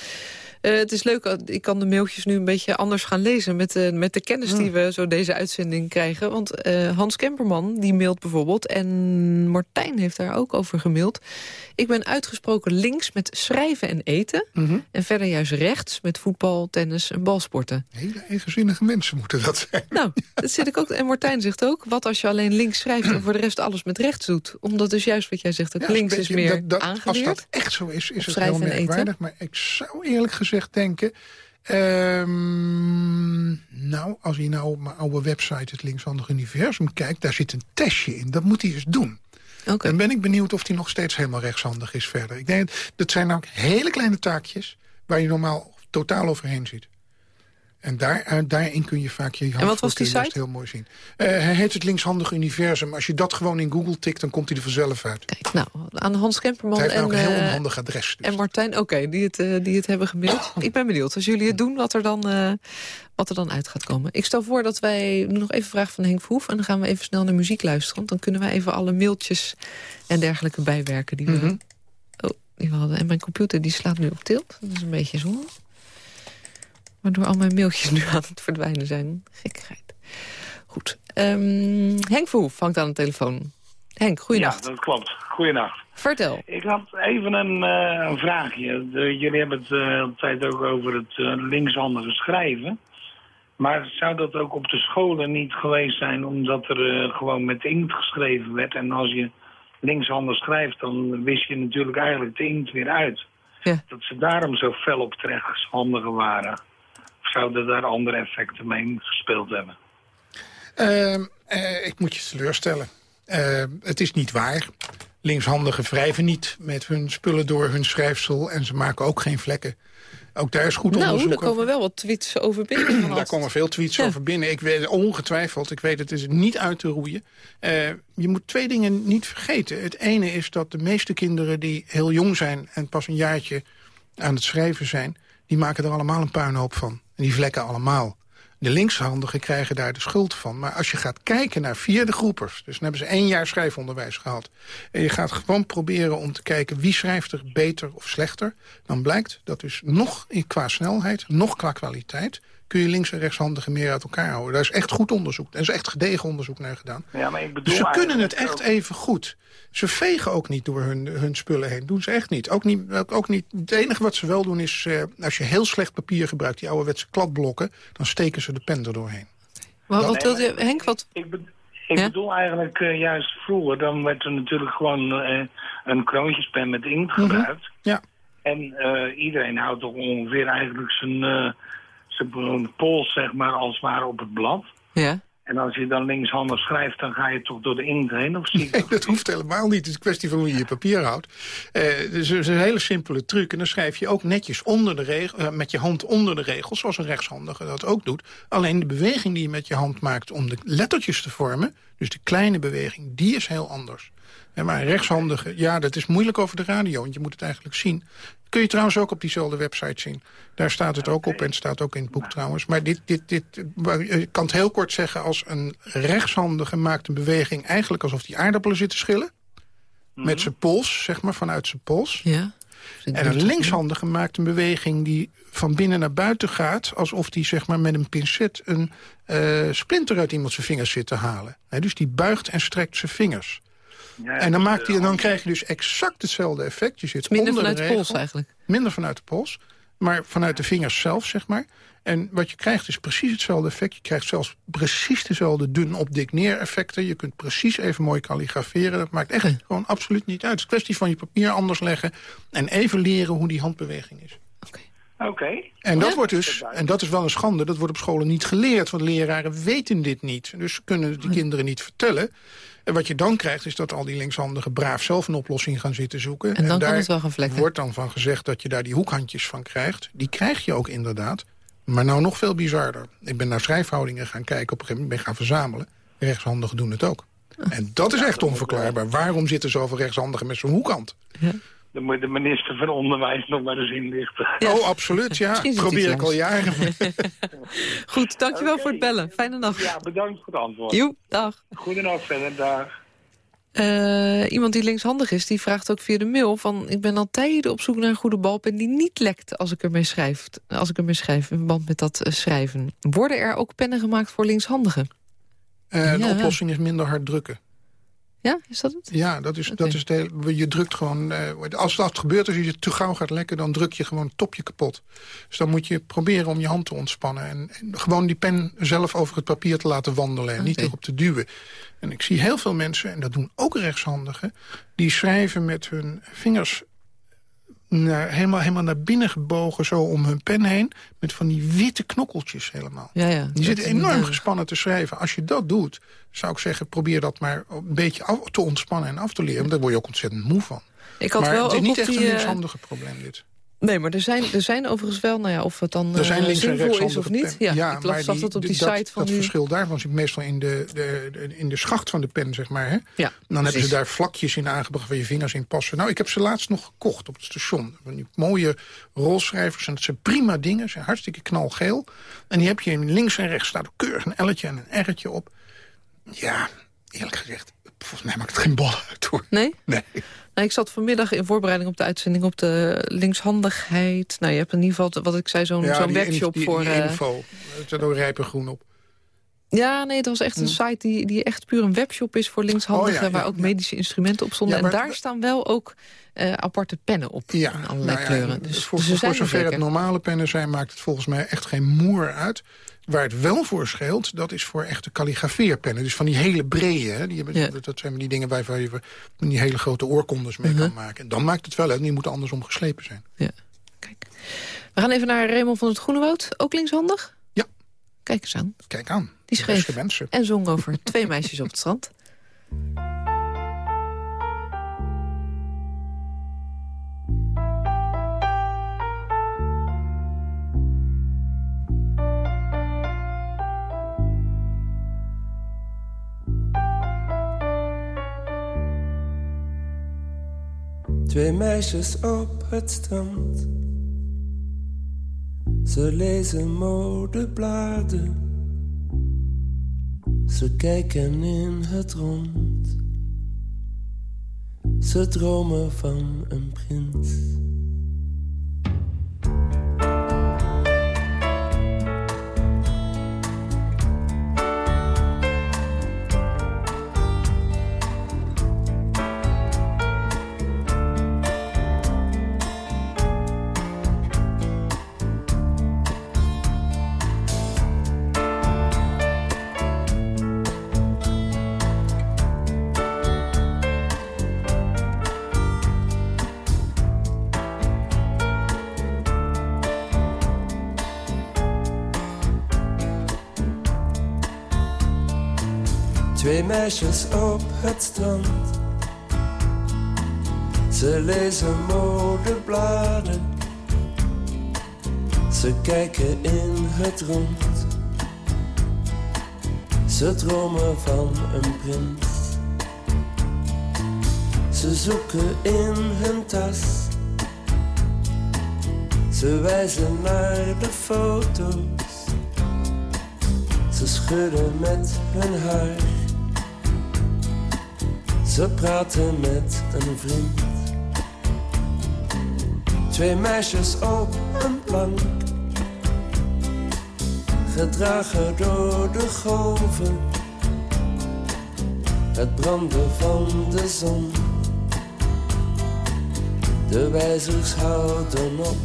Uh, het is leuk, eh, ik kan de mailtjes nu een beetje anders gaan lezen... met de, met de kennis die we zo deze uitzending krijgen. Want uh, Hans Kemperman, die mailt bijvoorbeeld... en Martijn heeft daar ook over gemaild... ik ben uitgesproken links met schrijven en eten... Mm en verder juist rechts met voetbal, tennis en balsporten. Hele evenzinnige mensen moeten dat zijn. Nou, dat zit ik ook. En Martijn zegt ook, wat als je alleen links schrijft... en voor de rest alles met rechts doet? Omdat dus juist wat jij zegt, ook links is meer dat, dat, aangeleerd. Als dat echt zo is, is het heel merkwaardig. Maar ik zou eerlijk gezegd denken... Um, nou, als hij nou op mijn oude website, het Linkshandig Universum, kijkt... daar zit een testje in. Dat moet hij eens doen. Okay. Dan ben ik benieuwd of hij nog steeds helemaal rechtshandig is verder. Ik denk, dat zijn nou hele kleine taakjes... waar je normaal totaal overheen ziet. En daar, uh, daarin kun je vaak je En wat was die site? heel mooi zien. Uh, hij heet het Linkshandig Universum. Als je dat gewoon in Google tikt, dan komt hij er vanzelf uit. Kijk, nou, aan Hans Kemperman en, ook een heel uh, onhandig adres. Dus. En Martijn, oké, okay, die, het, die het hebben gemaild. Ik ben benieuwd, als jullie het doen, wat er, dan, wat er dan uit gaat komen. Ik stel voor dat wij nog even vragen van Henk Verhoef... en dan gaan we even snel naar muziek luisteren. Want dan kunnen wij even alle mailtjes en dergelijke bijwerken... die we, mm -hmm. oh, die we hadden. En mijn computer die slaat nu op tilt. Dat is een beetje zonde. Waardoor al mijn mailtjes nu aan het verdwijnen zijn. Gekkigheid. Goed. Um, Henk Verhoef hangt aan de telefoon. Henk, goeienacht. Ja, dat klopt. Goeienacht. Vertel. Ik had even een, uh, een vraagje. De, jullie hebben het uh, de tijd ook over het uh, linkshandige schrijven. Maar zou dat ook op de scholen niet geweest zijn... omdat er gewoon met inkt geschreven werd... en als je linkshandig schrijft... dan wist je natuurlijk eigenlijk de inkt weer uit. Ja. Dat ze daarom zo fel op het rechtshandige waren zouden daar andere effecten mee gespeeld hebben? Uh, uh, ik moet je teleurstellen. Uh, het is niet waar. Linkshandigen wrijven niet met hun spullen door hun schrijfsel... en ze maken ook geen vlekken. Ook daar is goed nou, onderzoek Nou, er komen wel wat tweets over binnen. daar komen veel tweets ja. over binnen. Ik weet ongetwijfeld, ik weet het is niet uit te roeien. Uh, je moet twee dingen niet vergeten. Het ene is dat de meeste kinderen die heel jong zijn... en pas een jaartje aan het schrijven zijn... die maken er allemaal een puinhoop van. En die vlekken allemaal. De linkshandigen krijgen daar de schuld van. Maar als je gaat kijken naar vierde groepers... dus dan hebben ze één jaar schrijfonderwijs gehad... en je gaat gewoon proberen om te kijken wie schrijft er beter of slechter... dan blijkt dat dus nog qua snelheid, nog qua kwaliteit... kun je links- en rechtshandigen meer uit elkaar houden. Daar is echt goed onderzoek. Er is echt gedegen onderzoek naar gedaan. Ja, maar ik bedoel dus ze kunnen het echt even goed. Ze vegen ook niet door hun, hun spullen heen. Doen ze echt niet. Ook niet, ook niet. Het enige wat ze wel doen is... Uh, als je heel slecht papier gebruikt, die ouderwetse kladblokken... dan steken ze de pen er doorheen. Maar wat wil je, Henk? Wat... Ik, be ik ja? bedoel eigenlijk uh, juist vroeger... dan werd er natuurlijk gewoon uh, een kroontjespen met inkt gebruikt. Mm -hmm. Ja. En iedereen houdt toch ongeveer eigenlijk zijn zijn pols, zeg maar, als het ware op het blad. Ja. En als je dan linkshandig schrijft, dan ga je toch door de inkt heen? Of zie nee, dat hoeft helemaal niet. Het is een kwestie van hoe je je papier houdt. Uh, het is een hele simpele truc. En dan schrijf je ook netjes onder de regel, uh, met je hand onder de regels... zoals een rechtshandige dat ook doet. Alleen de beweging die je met je hand maakt om de lettertjes te vormen... dus de kleine beweging, die is heel anders. En maar rechtshandige, ja, dat is moeilijk over de radio... want je moet het eigenlijk zien. Kun je trouwens ook op diezelfde website zien. Daar staat het ook op en het staat ook in het boek trouwens. Maar dit, dit, dit, je kan het heel kort zeggen als een rechtshandige maakt een beweging... eigenlijk alsof die aardappelen zitten schillen. Met zijn pols, zeg maar, vanuit zijn pols. Ja. En een linkshandige maakt een beweging die van binnen naar buiten gaat... alsof die zeg maar, met een pincet een uh, splinter uit iemand zijn vingers zit te halen. He, dus die buigt en strekt zijn vingers. Ja, en dan, maakt hij, dan krijg je dus exact hetzelfde effect. Je zit minder onder vanuit de, de pols eigenlijk. Minder vanuit de pols, maar vanuit de vingers zelf, zeg maar. En wat je krijgt is precies hetzelfde effect. Je krijgt zelfs precies dezelfde dun op dik neer effecten. Je kunt precies even mooi kalligraferen. Dat maakt echt gewoon absoluut niet uit. Het is een kwestie van je papier anders leggen... en even leren hoe die handbeweging is. Oké. Okay. En dat wordt dus, en dat is wel een schande, dat wordt op scholen niet geleerd. Want leraren weten dit niet. Dus ze kunnen het die kinderen niet vertellen. En wat je dan krijgt is dat al die linkshandigen braaf zelf een oplossing gaan zitten zoeken. En dan en kan daar het wel gaan vlekken. wordt dan van gezegd dat je daar die hoekhandjes van krijgt. Die krijg je ook inderdaad. Maar nou nog veel bizarder. Ik ben naar schrijfhoudingen gaan kijken. Op een gegeven moment ben gaan verzamelen. Rechtshandigen doen het ook. En dat is echt onverklaarbaar. Waarom zitten zoveel rechtshandigen met zo'n hoekhand? Ja. Dan moet de minister van Onderwijs nog maar eens inlichten. Oh, absoluut, ja. Probeer ik al jaren. Goed, dankjewel voor het bellen. Fijne nacht. Ja, bedankt voor het antwoord. Joe, dag. Goedenavond verder, dag. Eh, iemand die linkshandig is, die vraagt ook via de mail... van ik ben al tijden op zoek naar een goede balpen die niet lekt als ik ermee schrijf. Als ik ermee schrijf, in verband met dat eh, schrijven. Worden er ook pennen gemaakt voor linkshandigen? Eh, de Ja. oplossing is minder hard drukken. Ja, is dat het? Ja, dat is, dat is de, hele- je drukt gewoon... eh, als dat gebeurt, als je te gauw gaat lekken... dan druk je gewoon het topje kapot. Dus dan moet je proberen om je hand te ontspannen. En, en gewoon die pen zelf over het papier te laten wandelen... en niet erop te duwen. En ik zie heel veel mensen, en dat doen ook rechtshandigen... die schrijven met hun vingers naar, helemaal, helemaal naar binnen gebogen... zo om hun pen heen, met van die witte knokkeltjes helemaal. Ja, ja. Die zitten enorm gespannen te schrijven. Als je dat doet, zou ik zeggen, probeer dat maar een beetje af, te ontspannen en af te leren. Want daar word je ook ontzettend moe van. Ik had maar wel het is ook niet echt die, een eh, linkshandige probleem, dit. Nee, maar er zijn, er zijn overigens wel, nou ja, of het dan Er zijn eh, links- en zinvol is of niet. Ja, ik las dat op die dat, site van Dat nu. verschil daarvan zit meestal in de, de, de- in de schacht van de pen, zeg maar. Hè? Ja, Dan hebben ze daar vlakjes in aangebracht waar je vingers in passen. Nou, ik heb ze laatst nog gekocht op het station. Mooie rolschrijvers. En dat zijn prima dingen. Ze zijn hartstikke knalgeel. En die heb je in links en rechts. staat keurig een L'tje en een R'tje op. Ja, eerlijk gezegd, volgens mij maakt het geen bal uit hoor. Nee? Nee. Nou, ik zat vanmiddag in voorbereiding op de uitzending op de linkshandigheid. Nou, je hebt in ieder geval, wat ik zei, zo'n Ja, zo'n webshop in- die, voor... Die eh, info. Er staat ook rijpengroen op. ja, nee, het was echt een Hm. site die, die echt puur een webshop is voor linkshandigen... Oh, ja, waar ja, ook ja. medische instrumenten op stonden. Ja, maar- en daar staan wel ook eh, aparte pennen op Ja, in allerlei nou ja, kleuren. Dus, voor, dus voor er zover het normale pennen zijn, maakt het volgens mij echt geen moer uit. Waar het wel voor scheelt, dat is voor echte kalligrafeerpennen. Dus van die hele brede, hè, die hebben, Ja. dat, zijn die dingen waar je die hele grote oorkondes mee Mhm. kan maken. En dan maakt het wel uit, die moeten andersom geslepen zijn. Kijk. We gaan even naar Raymond van het Groenewoud. Ook linkshandig? Ja. Kijk eens aan. Kijk aan, Die schreef beste mensen. en zong over twee meisjes op het strand. Twee meisjes op het strand. Ze lezen modebladen. Ze kijken in het rond. Ze dromen van een prins. Van een prins. Ze zoeken in hun tas. Ze wijzen naar de foto's. Ze schudden met hun haar. Ze praten met een vriend. Twee meisjes op een plank. Gedragen door de golven. Het branden van de zon. De wijzers houden op.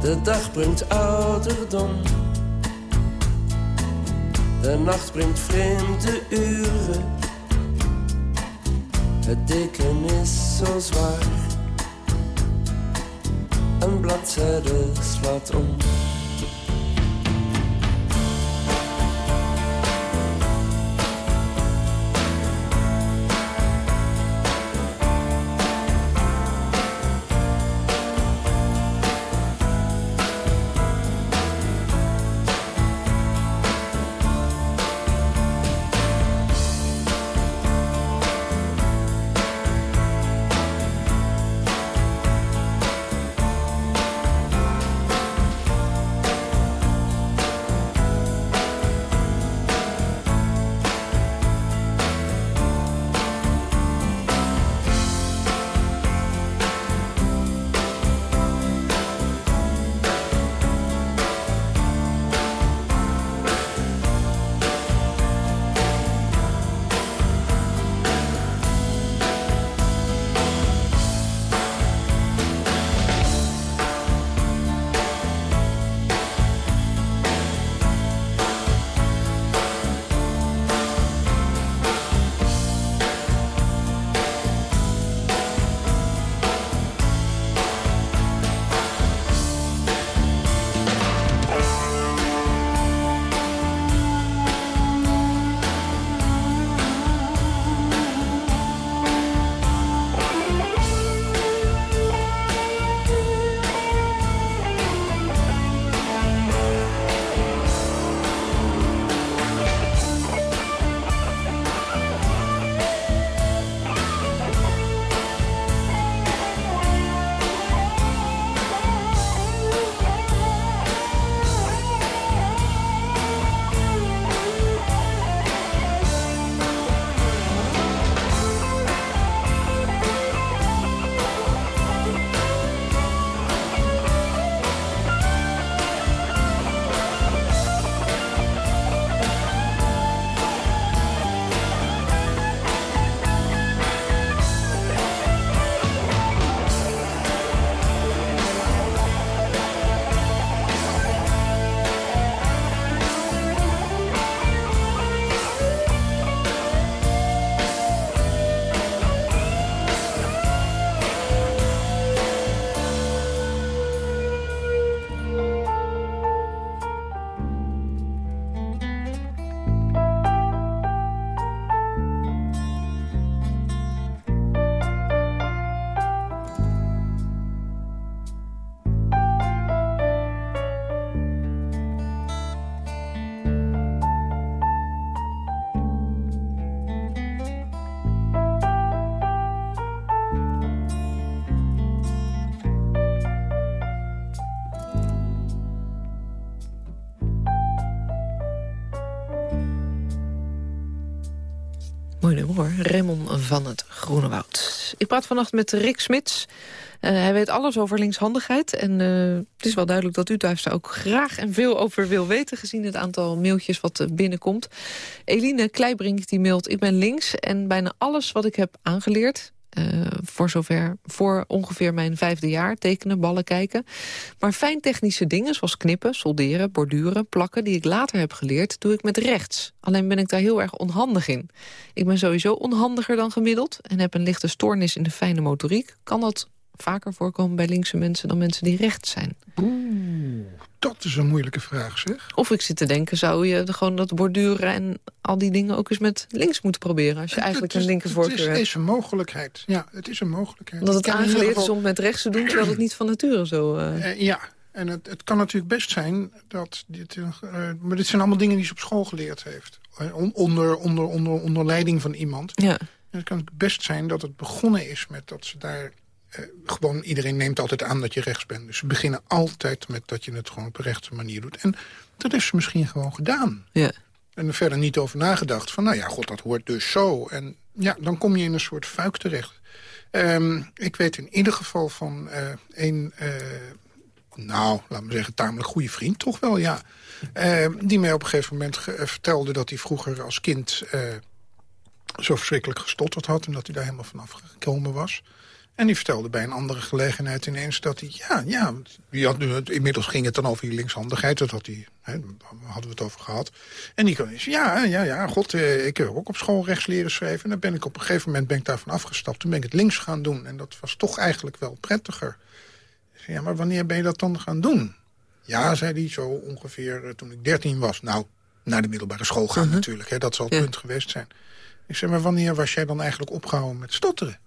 De dag brengt ouderdom. De nacht brengt vreemde uren. Het deken is zo zwaar. Een bladzijde slaat om. Hoor. Raymond van het Groene Woud. Ik praat vannacht met Rick Smits. Uh, hij weet alles over linkshandigheid. En uh, het is wel duidelijk dat u thuis daar ook graag en veel over wil weten... gezien het aantal mailtjes wat binnenkomt. Eline Kleibrink die mailt... Ik ben links en bijna alles wat ik heb aangeleerd... Uh, voor zover, voor ongeveer mijn vijfde jaar, tekenen, ballen kijken. Maar fijntechnische dingen zoals knippen, solderen, borduren, plakken... die ik later heb geleerd, doe ik met rechts. Alleen ben ik daar heel erg onhandig in. Ik ben sowieso onhandiger dan gemiddeld... en heb een lichte stoornis in de fijne motoriek. Kan dat vaker voorkomen bij linkse mensen dan mensen die rechts zijn? Oeh, dat is een moeilijke vraag, zeg. Of ik zit te denken, zou je gewoon dat borduren en al die dingen ook eens met links moeten proberen... als je eigenlijk een linker voorkeur hebt? Het is een mogelijkheid, ja, het is een mogelijkheid. Omdat het aangeleerd is om met rechts te doen, terwijl het niet van nature zo... Uh... Uh, ja, en het, het, kan natuurlijk best zijn dat dit... Uh, maar dit zijn allemaal dingen die ze op school geleerd heeft. onder, onder, onder, onder leiding van iemand. Ja. En het kan best zijn dat het begonnen is met dat ze daar uh, gewoon iedereen neemt altijd aan dat je rechts bent. Dus ze beginnen altijd met dat je het gewoon op de rechtse manier doet. En dat heeft ze misschien gewoon gedaan. Ja. En er verder niet over nagedacht van, nou ja, god, dat hoort dus zo. En ja, dan kom je in een soort fuik terecht. Um, ik weet in ieder geval van uh, een, uh, nou, laat me zeggen, tamelijk goede vriend, toch wel, ja. Uh, die mij op een gegeven moment vertelde dat hij vroeger als kind zo verschrikkelijk gestotterd had... en dat hij daar helemaal vanaf gekomen was. En die vertelde bij een andere gelegenheid ineens dat hij... Ja, ja die had nu, inmiddels ging het dan over die linkshandigheid. Dat had hij, hè, hadden we het over gehad. En die kon ja, ja, ja, god, eh, ik heb ook op school rechts leren schrijven. En dan ben ik op een gegeven moment ben ik daarvan afgestapt. Toen ben ik het links gaan doen. En dat was toch eigenlijk wel prettiger. Zei, ja, maar wanneer ben je dat dan gaan doen? Ja, zei hij, zo ongeveer uh, toen ik dertien was. Nou, naar de middelbare school gaan uh -huh. natuurlijk. Hè, dat zal het ja. punt geweest zijn. Ik zei, maar wanneer was jij dan eigenlijk opgehouden met stotteren?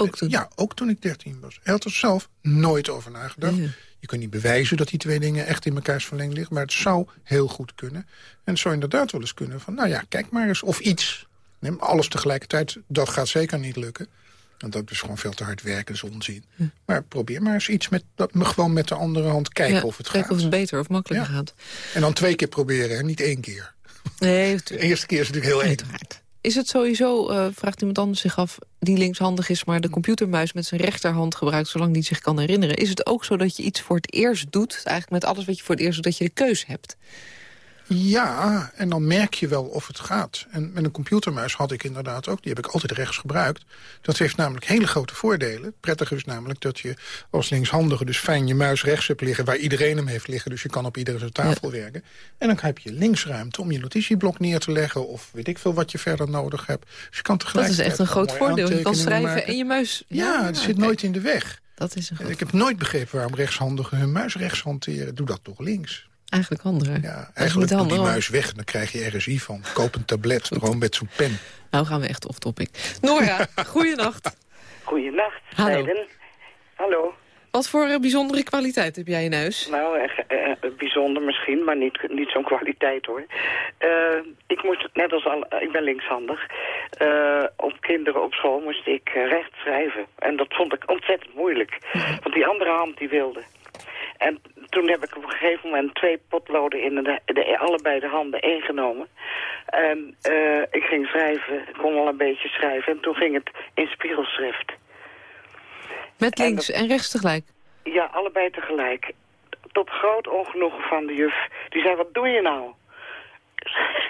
Ook toen? Ja, ook toen ik 13 was. Hij had er zelf nooit over nagedacht. Ja. Je kunt niet bewijzen dat die twee dingen echt in mekaars verleng liggen. Maar het zou heel goed kunnen. En het zou inderdaad wel eens kunnen van... nou ja, kijk maar eens. Of iets. Neem alles tegelijkertijd. Dat gaat zeker niet lukken. Want dat is gewoon veel te hard werken, dat is onzin. Ja. Maar probeer maar eens iets met, dat, gewoon met de andere hand kijken ja, of het kijken gaat. of het beter of makkelijker gaat. En dan twee keer proberen, hè? niet één keer. Nee, de eerste keer is natuurlijk heel eng. Is het sowieso, uh, vraagt iemand anders zich af, die linkshandig is... maar de computermuis met zijn rechterhand gebruikt zolang die zich kan herinneren... is het ook zo dat je iets voor het eerst doet, eigenlijk met alles wat je voor het eerst doet... dat je de keus hebt? Ja, en dan merk je wel of het gaat. En met een computermuis had ik inderdaad ook, die heb ik altijd rechts gebruikt. Dat heeft namelijk hele grote voordelen. Prettig is namelijk dat je als linkshandige dus fijn je muis rechts hebt liggen... waar iedereen hem heeft liggen, dus je kan op iedere tafel ja. werken. En dan heb je linksruimte om je notitieblok neer te leggen... of weet ik veel wat je verder nodig hebt. Dus je kan tegelijkertijd Dat is echt een groot voordeel. Je kan schrijven maken. en je muis... Ja, ja het zit okay. nooit in de weg. Dat is een en ik heb nooit begrepen waarom rechtshandigen hun muis rechts hanteren. Doe dat toch links. Eigenlijk handiger. Ja, eigenlijk doe die muis weg en dan krijg je RSI van. Koop een tablet, gewoon met zo'n pen. Nou gaan we echt off-topic. Nora, goeienacht. Goeienacht, Hallo. Leiden. Hallo. Wat voor uh, bijzondere kwaliteit heb jij in huis? Nou, uh, uh, bijzonder misschien, maar niet, niet zo'n kwaliteit hoor. ik moest, net als al, ik ben linkshandig, op kinderen op school moest ik recht schrijven. En dat vond ik ontzettend moeilijk. Want die andere hand die wilde. En toen heb ik op een gegeven moment twee potloden in de, de, allebei de handen ingenomen. En uh, ik ging schrijven, ik kon wel een beetje schrijven. En toen ging het in spiegelschrift. Met links en, dat, en rechts tegelijk? Ja, allebei tegelijk. Tot groot ongenoegen van de juf. Die zei, wat doe je nou?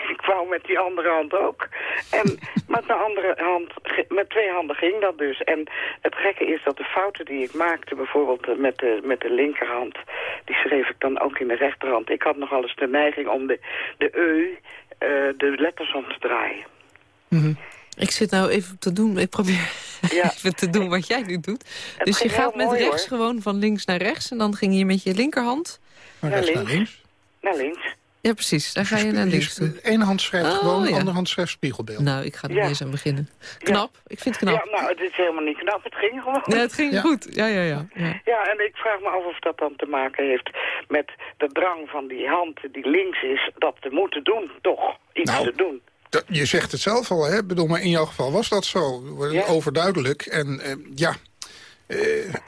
Ik wou met die andere hand ook. En met de andere hand, met twee handen ging dat dus. En het gekke is dat de fouten die ik maakte, bijvoorbeeld met de, met de linkerhand, die schreef ik dan ook in de rechterhand. Ik had nogal eens de neiging om de, de eu, uh, de letters om te draaien. Mm -hmm. Ik zit nou even te doen, ik probeer ja. even te doen wat jij nu doet. Het dus je gaat met mooi, rechts hoor. gewoon van links naar rechts... en dan ging je met je linkerhand... Naar links. Naar links. Ja, precies. Daar ga je naar links toe. Ene hand schrijft Oh, gewoon, de ja. andere hand schrijft spiegelbeeld. Nou, ik ga er Ja. eens aan beginnen. Knap, ik vind het knap. Ja, nou, het is helemaal niet knap. Het ging gewoon. Nee, het ging Ja. goed. Ja, ja, ja. ja. Ja, en ik vraag me af of dat dan te maken heeft met de drang van die hand die links is, dat te moeten doen, toch? Iets Nou. te doen. Dat- je zegt het zelf al, hè? Bedoel, maar in jouw geval was dat zo. Ja. Overduidelijk. En eh, ja, eh,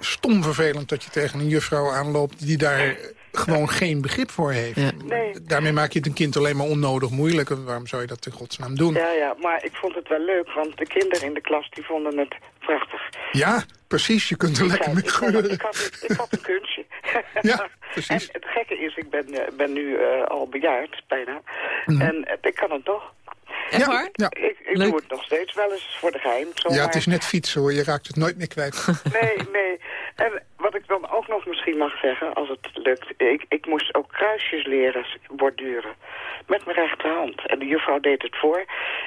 stom vervelend dat je tegen een juffrouw aanloopt... die daar gewoon geen begrip voor heeft. Nee. Daarmee maak je het een kind alleen maar onnodig moeilijk. Waarom zou je dat in godsnaam doen? Ja, ja, maar ik vond het wel leuk, want de kinderen in de klas die vonden het prachtig. Ja, precies. Je kunt er lekker mee ik, geuren. ik, had, ik had een kunstje. Ja, precies. En het gekke is, ik ben, eh, ben nu eh, al bejaard, bijna. Mhm. En ik kan het toch. Echt waar? Ja. Ik, ik doe het nog steeds wel eens voor de geheim. Zomaar. Ja, het is net fietsen hoor. Je raakt het nooit meer kwijt. Nee, nee. En wat ik dan ook nog misschien mag zeggen, als het lukt... Ik, ik moest ook kruisjes leren borduren. Met mijn rechterhand. En de juffrouw deed het voor.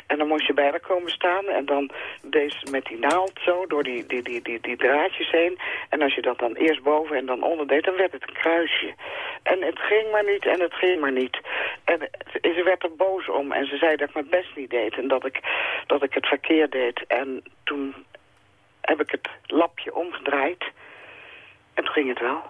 En dan moest je bij haar komen staan. En dan deed ze met die naald zo door die, die, die, die, die draadjes heen. En als je dat dan eerst boven en dan onder deed, dan werd het een kruisje. En het ging maar niet en het ging maar niet. En ze werd er boos om. En ze zei dat ik mijn best niet deed. En dat ik, dat ik het verkeerd deed. En toen heb ik het lapje omgedraaid. En toen ging het wel.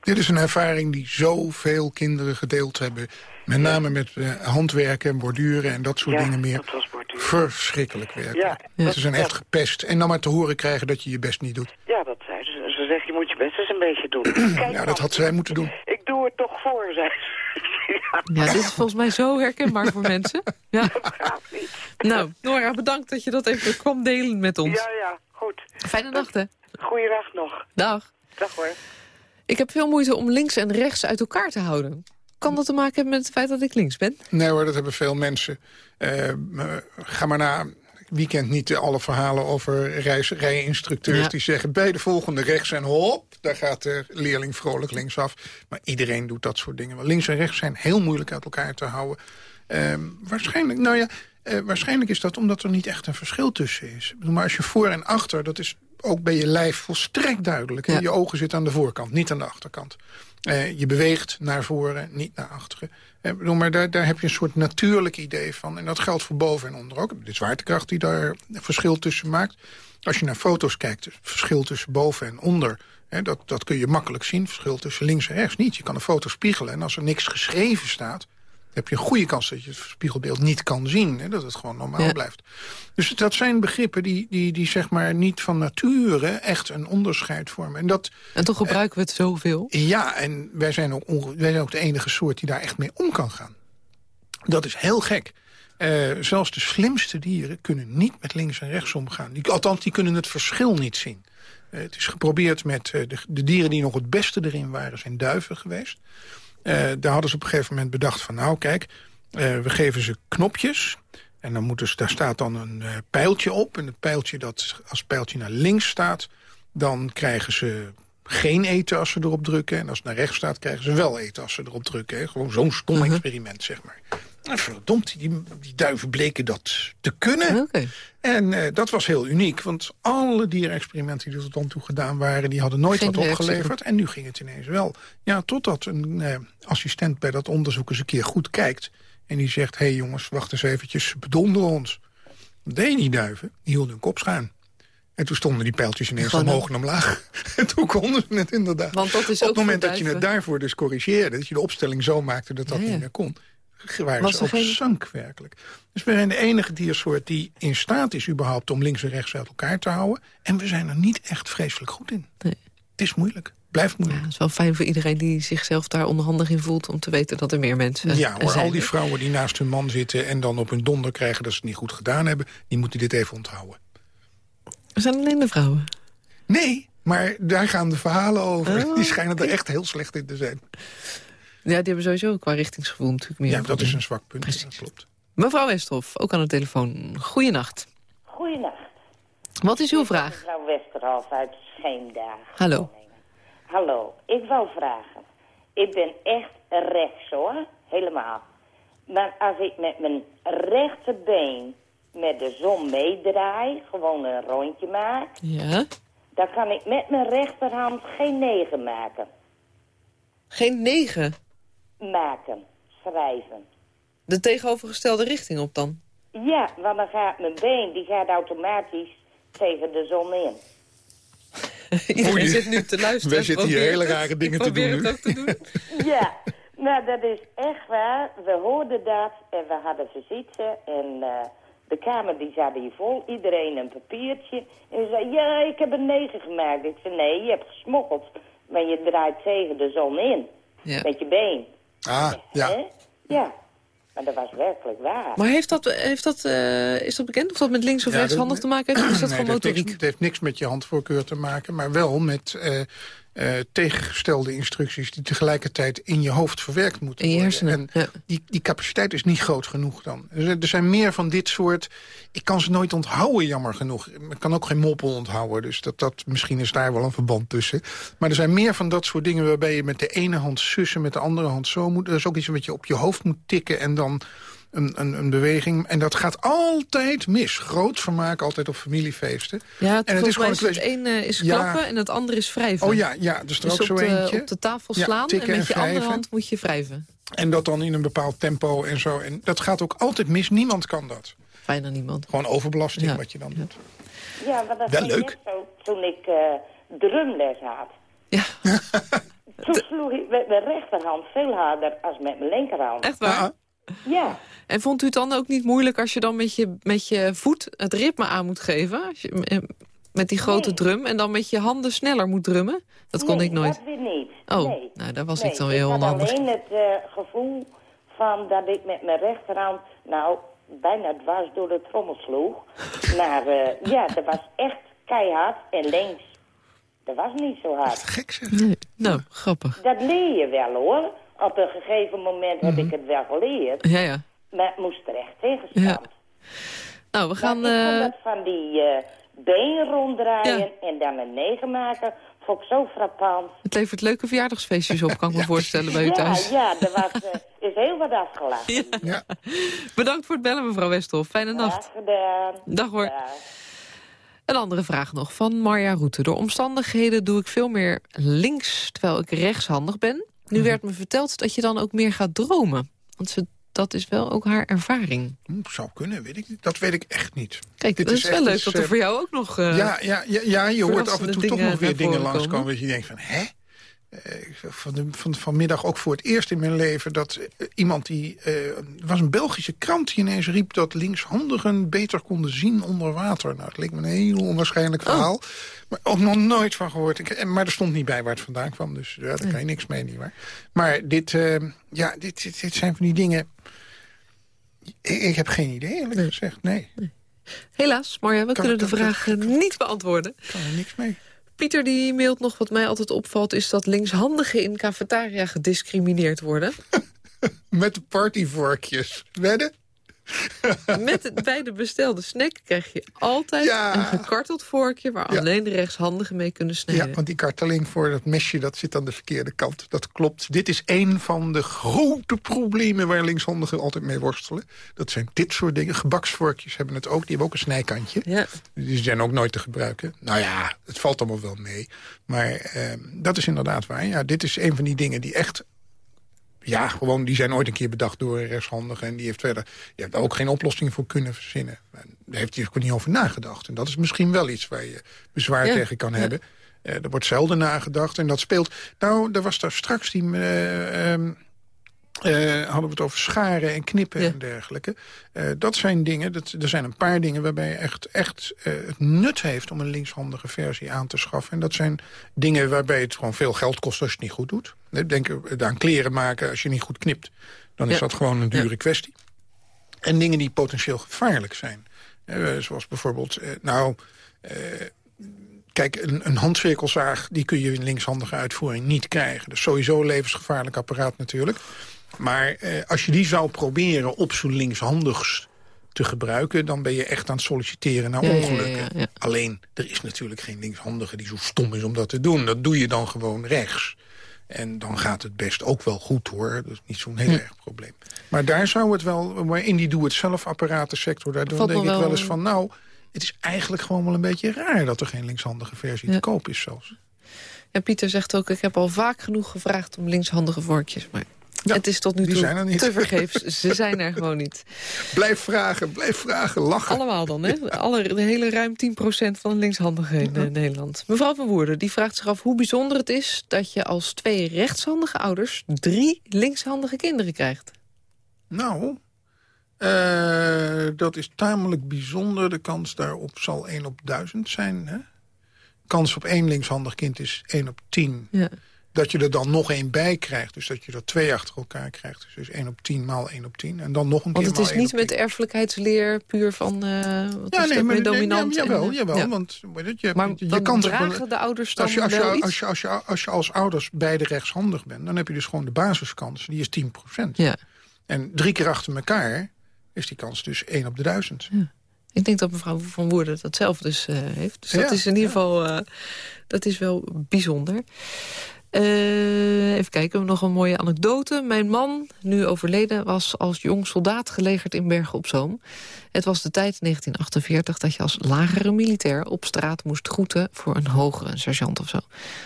Dit is een ervaring die zoveel kinderen gedeeld hebben. Met name met eh, handwerken en borduren en dat soort Ja, dingen meer. dat was borduren. Verschrikkelijk werkelijk. Ja, Ze zijn echt gepest. En dan maar te horen krijgen dat je je best niet doet. Ja, dat zei ze. Ze zegt, je moet je best eens een beetje doen. Kijk Ja, dat had zij moeten doen. Ik doe het toch voor, zei ze. ja, dit is volgens mij zo herkenbaar voor mensen. Ja. dat gaat niet. Nou, Nora, bedankt dat je dat even kwam delen met ons. Ja, ja, goed. Fijne nacht, hè? Goeiedag nog. Dag. Dag hoor. Ik heb veel moeite om links en rechts uit elkaar te houden. Kan dat te maken hebben met het feit dat ik links ben? Nee hoor, dat hebben veel mensen. Eh, ga maar na weekend niet alle verhalen over reis, rijinstructeurs... Ja. die zeggen bij de volgende rechts en hop... daar gaat de leerling vrolijk linksaf. Maar iedereen doet dat soort dingen. wel. links en rechts zijn heel moeilijk uit elkaar te houden. Eh, waarschijnlijk, nou ja, eh, waarschijnlijk is dat omdat er niet echt een verschil tussen is. Maar als je voor en achter, dat is ook bij je lijf volstrekt duidelijk. Ja. Je ogen zitten aan de voorkant, niet aan de achterkant. Eh, je beweegt naar voren, niet naar achteren. Ik bedoel, maar daar, daar heb je een soort natuurlijk idee van. En dat geldt voor boven en onder ook. De zwaartekracht die daar verschil tussen maakt. Als je naar foto's kijkt, het verschil tussen boven en onder... Hè, dat, dat kun je makkelijk zien. Verschil tussen links en rechts niet. Je kan een foto spiegelen en als er niks geschreven staat... heb je een goede kans dat je het spiegelbeeld niet kan zien. Hè, dat het gewoon normaal Ja. blijft. Dus dat zijn begrippen die, die, die zeg maar niet van nature echt een onderscheid vormen. En dat, En toch gebruiken we het zoveel. ja, en wij zijn, ook wij zijn ook de enige soort die daar echt mee om kan gaan. Dat is heel gek. Eh, zelfs de slimste dieren kunnen niet met links en rechts omgaan. Die, althans, die kunnen het verschil niet zien. Eh, het is geprobeerd met eh, de, de dieren die nog het beste erin waren... zijn duiven geweest. Eh, daar hadden ze op een gegeven moment bedacht van... nou, kijk, eh, we geven ze knopjes... en dan moeten ze, daar staat dan een eh, pijltje op. En het pijltje, dat, als het pijltje naar links staat... dan krijgen ze geen eten als ze erop drukken. En als het naar rechts staat, krijgen ze wel eten als ze erop drukken. Gewoon zo'n stom experiment, zeg maar. Nou, verdomd, die, die duiven bleken dat te kunnen. En eh, dat was heel uniek, want alle dierexperimenten die tot dan toe gedaan waren... die hadden nooit Geen wat opgeleverd. En nu ging het ineens wel. Ja, totdat een eh, assistent bij dat onderzoek eens een keer goed kijkt... en die zegt, hé hey jongens, wacht eens eventjes, ze bedonderen ons. Wat deden die duiven? Die hielden hun kop schuin. En toen stonden die pijltjes ineens omhoog en omlaag. En toen konden ze het inderdaad. Want dat is Op het moment dat je het daarvoor dus corrigeerde... dat je de opstelling zo maakte dat dat Ja, ja. niet meer kon... waren Was ze geen- zank werkelijk. Dus we zijn de enige diersoort die in staat is überhaupt... om links en rechts uit elkaar te houden. En we zijn er niet echt vreselijk goed in. Nee. Het is moeilijk. Blijft Ja, moeilijk. het is wel fijn voor iedereen die zichzelf daar onderhandig in voelt... om te weten dat er meer mensen Ja, hoor, zijn. al die vrouwen die naast hun man zitten... en dan op hun donder krijgen dat ze het niet goed gedaan hebben... die moeten dit even onthouden. Er zijn alleen de vrouwen. Nee, maar daar gaan de verhalen over. Oh, die schijnen er echt heel slecht in te zijn. Ja, die hebben sowieso qua richtingsgevoel natuurlijk meer. Ja, dat is een zwak punt. Precies. Dat klopt. Mevrouw Westhoff, ook aan de telefoon. Goeienacht. Goeienacht. Wat is uw vraag? Mevrouw Westerhof uit Scheemdagen. Hallo. Hallo, ik wou vragen. Ik ben echt rechts hoor, helemaal. Maar als ik met mijn rechterbeen met de zon meedraai, gewoon een rondje maak... Ja? dan kan ik met mijn rechterhand geen negen maken. Geen negen. Maken, schrijven. De tegenovergestelde richting op dan? Ja, want dan gaat mijn been, die gaat automatisch tegen de zon in. Iedereen zit nu te luisteren. Wij zitten hier hele rare dingen te doen het ook te doen. Ja, nou dat is echt waar. We hoorden dat en we hadden visite en eh, de kamer die zat hier vol. Iedereen een papiertje. En ze zei, ja, ik heb een negen gemaakt. Ik zei, nee, je hebt gesmokkeld, maar je draait tegen de zon in. Ja. met je been. Ah, ja. Hè? Ja, maar dat was werkelijk waar. Maar heeft dat, heeft dat, eh, is dat bekend of dat met links of Ja, rechtshandig dat- te maken heeft? Of is dat Nee, gewoon het, heeft motoriek? niks, het heeft niks met je handvoorkeur te maken, maar wel met eh, eh, tegengestelde instructies... die tegelijkertijd in je hoofd verwerkt moeten worden. hersenen, En die, die capaciteit is niet groot genoeg dan. Er zijn- er zijn meer van dit soort... Ik kan ze nooit onthouden, jammer genoeg. Ik kan ook geen moppel onthouden, dus dat, dat, misschien is daar wel een verband tussen. Maar er zijn meer van dat soort dingen waarbij je met de ene hand sussen... met de andere hand zo moet. Er is ook iets wat je op je hoofd moet tikken en dan een, een, een beweging. En dat gaat altijd mis. Groot vermaak, altijd op familiefeesten. Ja, het, en het is gewoon een het kwestie... een is Ja. klappen en het andere is wrijven. Oh ja, ja, dus er Dus ook op zo de, eentje. op de tafel Ja, slaan en met je andere hand moet je wrijven. En dat dan in een bepaald tempo en zo. En dat gaat ook altijd mis. Niemand kan dat. Bijna niemand. Gewoon overbelasting Ja. wat je dan doet. Ja, maar dat Wel leuk. zo toen ik eh, drumles had. Ja. Toen sloeg ik met mijn rechterhand veel harder als met mijn linkerhand. Echt waar? Ja. En vond u het dan ook niet moeilijk als je dan met je, met je voet het ritme aan moet geven? Als je, eh, met die grote Nee. drum en dan met je handen sneller moet drummen? Dat kon nee, ik nooit. dat weer niet. Oh, nee. nou, dat was nee, ik dan weer heel Ik had onhandig. alleen het eh, gevoel van dat ik met mijn rechterhand, nou, bijna dwars door de trommel sloeg. maar eh, ja, dat was echt keihard. En links, dat was niet zo hard. Gek zeg. Nee. Nou, grappig. Dat leer je wel hoor. Op een gegeven moment heb ik het wel geleerd. Ja, ja. Maar het moest er echt tegen staan. Ja. Nou, we gaan... Maar ik vond eh, dat van die eh been ronddraaien en dan een negen maken, vond ik zo frappant. het levert leuke verjaardagsfeestjes op, kan ik me voorstellen bij u thuis. ja, er was, eh, is heel wat afgelachen. Ja. Bedankt voor het bellen, mevrouw Westhoff. Fijne nacht. Gedaan. Dag hoor. Een andere vraag nog van Marja Roete. Door omstandigheden doe ik veel meer links, terwijl ik rechtshandig ben. Nu Mhm. werd me verteld dat je dan ook meer gaat dromen. Want ze, dat is wel ook haar ervaring. Hm, zou kunnen, weet ik niet. Dat weet ik echt niet. Kijk, Dit dat is, wel leuk dat er eh, voor jou ook nog... eh, ja, ja, ja, ja, je hoort af en toe toch nog weer dingen langskomen... komen. dat je denkt van, hè? Eh, van, de, van, vanmiddag ook voor het eerst in mijn leven dat eh, iemand die... er was een Belgische krant die ineens riep dat linkshandigen beter konden zien onder water. Nou, het leek me een heel onwaarschijnlijk verhaal. Maar ook nog nooit van gehoord. Ik, maar er stond niet bij waar het vandaan kwam, dus ja, daar kan je niks mee, nietwaar? Maar dit, ja, dit, dit, dit zijn van die dingen... Ik, ik heb geen idee, eerlijk gezegd, nee. Helaas, Marja, we Kan- kunnen de vraag niet beantwoorden. kan er niks mee. Pieter die mailt nog wat mij altijd opvalt... is dat linkshandigen in cafetaria gediscrimineerd worden. Met de partyvorkjes. Wedden? Met het, bij de bestelde snack krijg je altijd Ja. een gekarteld vorkje... waar Ja. alleen de rechtshandigen mee kunnen snijden. Ja, want die karteling voor dat mesje dat zit aan de verkeerde kant. Dat klopt. Dit is een van de grote problemen waar linkshandigen altijd mee worstelen. Dat zijn dit soort dingen. Gebaksvorkjes hebben het ook. Die hebben ook een snijkantje. Ja. Die zijn ook nooit te gebruiken. Nou ja, het valt allemaal wel mee. Maar eh, dat is inderdaad waar. Ja, dit is een van die dingen die echt... Ja, gewoon, die zijn ooit een keer bedacht door een rechtshandige. En die heeft verder heeft daar ook geen oplossing voor kunnen verzinnen. En Daar heeft hij ook niet over nagedacht. En dat is misschien wel iets waar je bezwaar Ja, tegen kan ja. hebben. Eh, er wordt zelden nagedacht en dat speelt... Nou, er was daar straks die... eh, ehm, eh, hadden we het over scharen en knippen en dergelijke. Eh, dat zijn dingen, dat, er zijn een paar dingen waarbij je echt, echt eh, het nut heeft... om een linkshandige versie aan te schaffen. En dat zijn dingen waarbij het gewoon veel geld kost als je het niet goed doet. Denk aan kleren maken als je niet goed knipt. Dan is dat gewoon een dure kwestie. En dingen die potentieel gevaarlijk zijn. Zoals bijvoorbeeld, nou... Kijk, een, een handcirkelzaag die kun je in linkshandige uitvoering niet krijgen. Dat is sowieso een levensgevaarlijk apparaat natuurlijk. Maar eh, als je die zou proberen op zo'n linkshandigs te gebruiken... dan ben je echt aan het solliciteren naar Ja, ongelukken. ja, ja. Alleen, er is natuurlijk geen linkshandige die zo stom is om dat te doen. Dat doe je dan gewoon rechts. En dan gaat het best ook wel goed hoor. Dat is niet zo'n heel Hm. erg probleem. Maar daar zou het wel, maar in die doe-het-zelf apparaatensector... daar denk ik wel wel- eens van... nou, het is eigenlijk gewoon wel een beetje raar... dat er geen linkshandige versie te koop is zelfs. Ja, Pieter zegt ook, ik heb al vaak genoeg gevraagd om linkshandige vorkjes. Maar het is tot nu toe zijn er niet. te vergeefs. Ze zijn er gewoon niet. Blijf vragen, blijf vragen, lachen. Allemaal dan, hè? Alle, de hele ruim 10% van de linkshandigen in eh, Nederland. Mevrouw van Woerden die vraagt zich af hoe bijzonder het is... dat je als twee rechtshandige ouders drie linkshandige kinderen krijgt. Nou, eh, dat is tamelijk bijzonder. De kans daarop zal 1 op 1000 zijn. Hè? kans op één linkshandig kind is 1 op 10. Ja. Dat je er dan nog één bij krijgt. Dus dat je er twee achter elkaar krijgt. Dus 1 op 10 maal 1 op 10. En dan nog een Want keer het is niet met erfelijkheidsleer puur van... Uh, wat ja, is nee, dat, maar, dominant? ja, jawel, en, jawel ja. want je, je, Maar je, kan wel- dragen de ouders dan als je, als, je, als, je, als, je, als je als ouders beide rechtshandig bent... dan heb je dus gewoon de basiskans, die is 10% Ja. En drie keer achter elkaar is die kans dus 1 op de duizend. Ik denk dat mevrouw Van Woerden dat zelf dus eh, heeft. Dus dat Ja, is in ieder geval eh, dat is wel bijzonder. Eh, even kijken, nog een mooie anekdote. Mijn man, nu overleden, was als jong soldaat gelegerd in Bergen op Zoom. Het was de tijd, 1948, dat je als lagere militair op straat moest groeten voor een hogere, een sergeant of zo.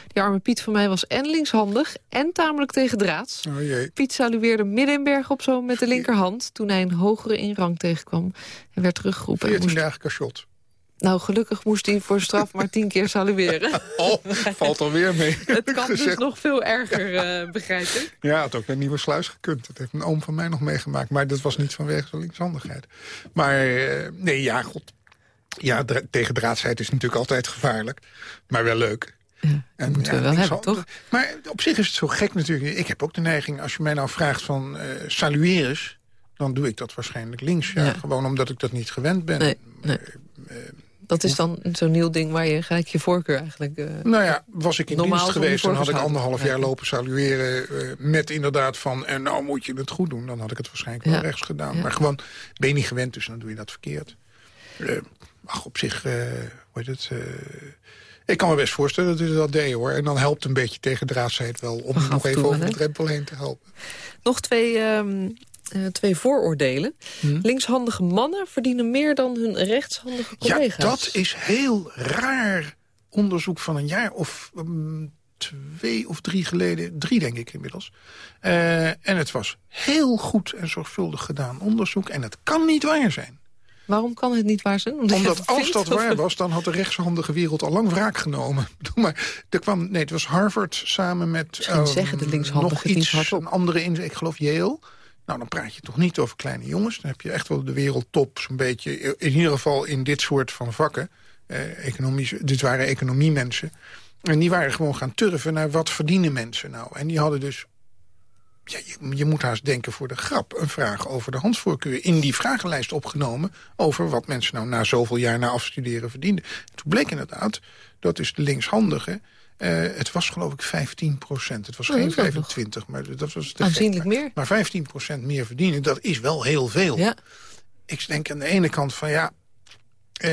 Die arme Piet van mij was en linkshandig en tamelijk tegendraads. Oh jee. Piet salueerde midden in Bergen op Zoom met de linkerhand... toen hij een hogere in rang tegenkwam en werd teruggeroepen. en 14 moest dagen cachot. Nou, gelukkig moest hij voor straf maar tien keer salueren. Oh, valt alweer mee. Het kan dus nog veel erger, eh, begrijp ik. Ja, had ook naar Nieuwe Sluis gekund. Dat heeft een oom van mij nog meegemaakt. Maar dat was niet vanwege zijn linkshandigheid. Maar eh, nee, ja, god. Ja, dra tegendraadsheid is natuurlijk altijd gevaarlijk. Maar wel leuk. En, moeten we wel hebben, toch? Maar op zich is het zo gek natuurlijk. Ik heb ook de neiging, als je mij nou vraagt van eh salueer eens... dan doe ik dat waarschijnlijk links. Ja, Ja. Gewoon omdat ik dat niet gewend ben. Nee, nee. Dat is dan zo'n nieuw ding waar je gelijk je voorkeur eigenlijk... eh, Nou ja, was ik in dienst geweest... dan had ik anderhalf Ja. jaar lopen salueren... eh, met inderdaad van, en nou moet je het goed doen. Dan had ik het waarschijnlijk wel rechts gedaan. Ja. Maar gewoon, ben je niet gewend, dus dan doe je dat verkeerd. Eh, ach, op zich, hoe heet het... ik kan me best voorstellen dat u dat deed, hoor. En dan helpt een beetje tegen draadsheid wel... om nog even over de drempel heen te helpen. Nog twee, ehm, eh, twee vooroordelen. Hm? Linkshandige mannen verdienen meer dan hun rechtshandige Ja, collega's. dat is heel raar onderzoek van een jaar of mm, twee of drie geleden. Drie, denk ik inmiddels. Eh, en het was heel goed en zorgvuldig gedaan onderzoek. En het kan niet waar zijn. Waarom kan het niet waar zijn? Omdat, als vindt, dat of- waar was, dan had de rechtshandige wereld al lang wraak genomen. Maar er kwam, nee, het was Harvard samen met Misschien eh, zeggen de linkshandigen nog iets, een andere in, ik geloof Yale. Nou, dan praat je toch niet over kleine jongens. Dan heb je echt wel de wereldtop, zo'n beetje, in ieder geval in dit soort van vakken. Eh, economisch, dit waren economiemensen. En die waren gewoon gaan turven naar wat verdienen mensen nou. En die hadden dus ja, je, je moet haast denken voor de grap... een vraag over de handvoorkeur in die vragenlijst opgenomen... over wat mensen nou na zoveel jaar na afstuderen verdienden. Toen bleek inderdaad dat is de linkshandige... eh, het was geloof ik 15 procent. Het was Oh, geen dat is ook 25, maar dat was Aanzienlijk gek. Maar- meer. Maar 15 procent meer verdienen, dat is wel heel veel. Ja. Ik denk aan de ene kant van ja... eh,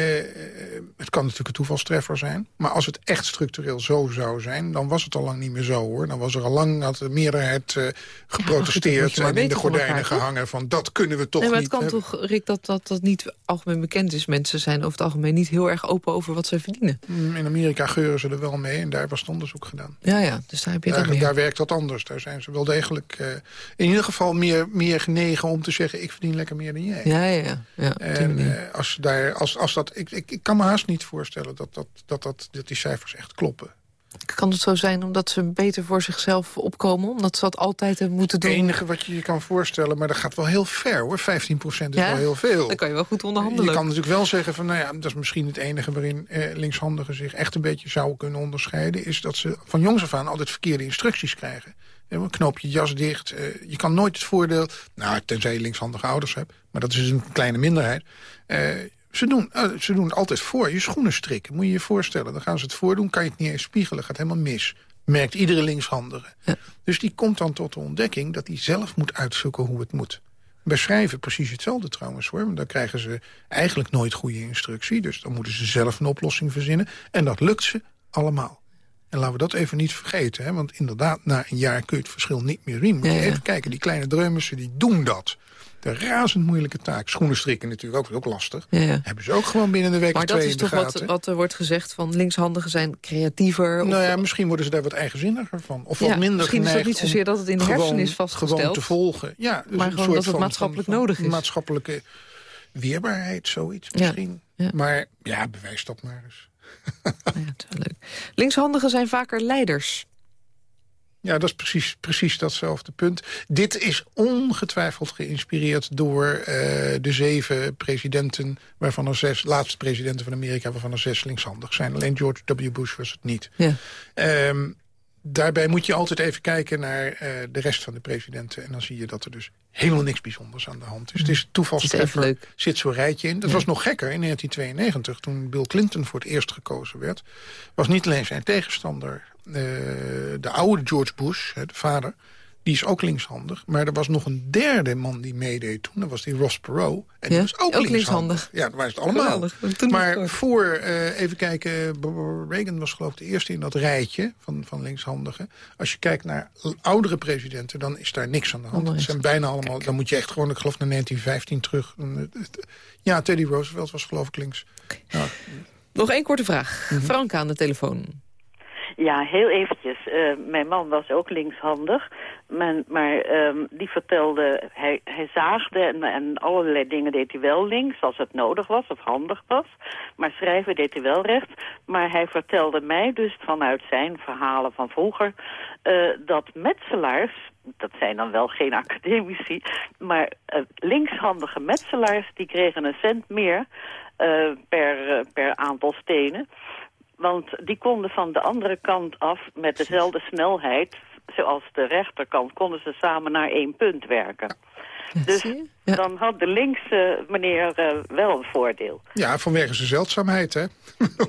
het kan natuurlijk een toevalstreffer zijn. Maar als het echt structureel zo zou zijn... dan was het al lang niet meer zo, hoor. Dan was er al lang, had de meerderheid eh, geprotesteerd... en in de gordijnen elkaar, toch? gehangen van... dat kunnen we toch nee, maar niet het kan hebben. toch, Rick, dat, dat dat niet algemeen bekend is. Mensen zijn over het algemeen niet heel erg open over wat ze verdienen. Mm, In Amerika geuren ze er wel mee en daar was het onderzoek gedaan. Ja, ja, dus daar heb je het Daar, werkt dat anders. Daar zijn ze wel degelijk eh, in ieder geval meer, meer genegen om te zeggen... ik verdien lekker meer dan jij. Ja, ja, ja. ja En eh, als, daar, als, als dat, ik, ik, ik kan me haast niet voorstellen dat, dat, dat, dat, dat die cijfers echt kloppen. Kan het zo zijn omdat ze beter voor zichzelf opkomen? Omdat ze dat altijd hebben moeten Het doen? enige wat je je kan voorstellen, maar dat gaat wel heel ver hoor. 15% is Ja? wel heel veel. Dan kan je wel goed onderhandelen. Je kan natuurlijk wel zeggen van, nou ja, dat is misschien het enige waarin eh, linkshandigen zich echt een beetje zouden kunnen onderscheiden. Is dat ze van jongs af aan altijd verkeerde instructies krijgen. Knoop je jas dicht. eh, je kan nooit het voordeel, nou tenzij je linkshandige ouders hebt, maar dat is dus een kleine minderheid. Eh, ze doen, eh, ze doen het altijd voor. Je schoenen strikken, moet je je voorstellen. Dan gaan ze het voordoen, kan je het niet eens spiegelen. Gaat helemaal mis. Merkt iedere linkshandige. Dus die komt dan tot de ontdekking dat hij zelf moet uitzoeken hoe het moet. Bij schrijven precies hetzelfde trouwens hoor. Want dan krijgen ze eigenlijk nooit goede instructie. Dus dan moeten ze zelf een oplossing verzinnen. En dat lukt ze allemaal. En laten we dat even niet vergeten. Hè? Want inderdaad, na een jaar kun je het verschil niet meer zien. Moet je Ja, ja. even kijken, die kleine dreumissen die doen dat. De razend moeilijke taak. Schoenen strikken natuurlijk ook, ook lastig. Ja, ja. Hebben ze ook gewoon binnen de week Maar of dat is toch wat, er wordt gezegd van linkshandigen zijn creatiever. of- Nou ja, misschien worden ze daar wat eigenzinniger van. Of Ja, wat minder misschien is het niet zozeer dat het in de hersenen is vastgesteld. Gewoon te volgen. Ja, dus Maar gewoon soort dat het van- maatschappelijk van- van nodig is. Maatschappelijke weerbaarheid, zoiets misschien. Maar ja, bewijs dat maar eens. Ja, het is wel leuk. Linkshandigen zijn vaker leiders. Ja, dat is precies, precies datzelfde punt. Dit is ongetwijfeld geïnspireerd door eh, de zeven presidenten... waarvan er zes, laatste presidenten van Amerika... waarvan er zes linkshandig zijn. Alleen George W. Bush was het niet. Ja. Ehm, daarbij moet je altijd even kijken naar uh, de rest van de presidenten. En dan zie je dat er dus helemaal niks bijzonders aan de hand is. Het is toevalstreffer, zit zo'n rijtje in. Dat was nog gekker in 1992, toen Bill Clinton voor het eerst gekozen werd. Was niet alleen zijn tegenstander, uh, de oude George Bush, de vader die is ook linkshandig. Maar er was nog een derde man die meedeed toen. Dat was die Ross Perot. En die was ook, linkshandig. Ja, dat waren het allemaal. Maar voor, uh, even kijken, Reagan was geloof ik de eerste in dat rijtje van, van linkshandigen. Als je kijkt naar oudere presidenten, dan is daar niks aan de hand. Het zijn bijna allemaal, dan moet je echt gewoon, ik geloof naar 1915 terug. Ja, Teddy Roosevelt was geloof ik links. Ja. Nog één korte vraag. Mm Frank aan de telefoon. Ja, heel eventjes. Uh, mijn man was ook linkshandig. Maar, maar um, die vertelde, hij, hij zaagde en, en allerlei dingen deed hij wel links... als het nodig was of handig was. Maar schrijven deed hij wel rechts. Maar hij vertelde mij dus vanuit zijn verhalen van vroeger... Uh, dat metselaars, dat zijn dan wel geen academici... maar uh, linkshandige metselaars, die kregen een cent meer... Per, per aantal stenen. Want die konden van de andere kant af met dezelfde snelheid... zoals de rechterkant, konden ze samen naar één punt werken. Dus dan had de linkse meneer uh, wel een voordeel. Ja, vanwege zijn zeldzaamheid, hè?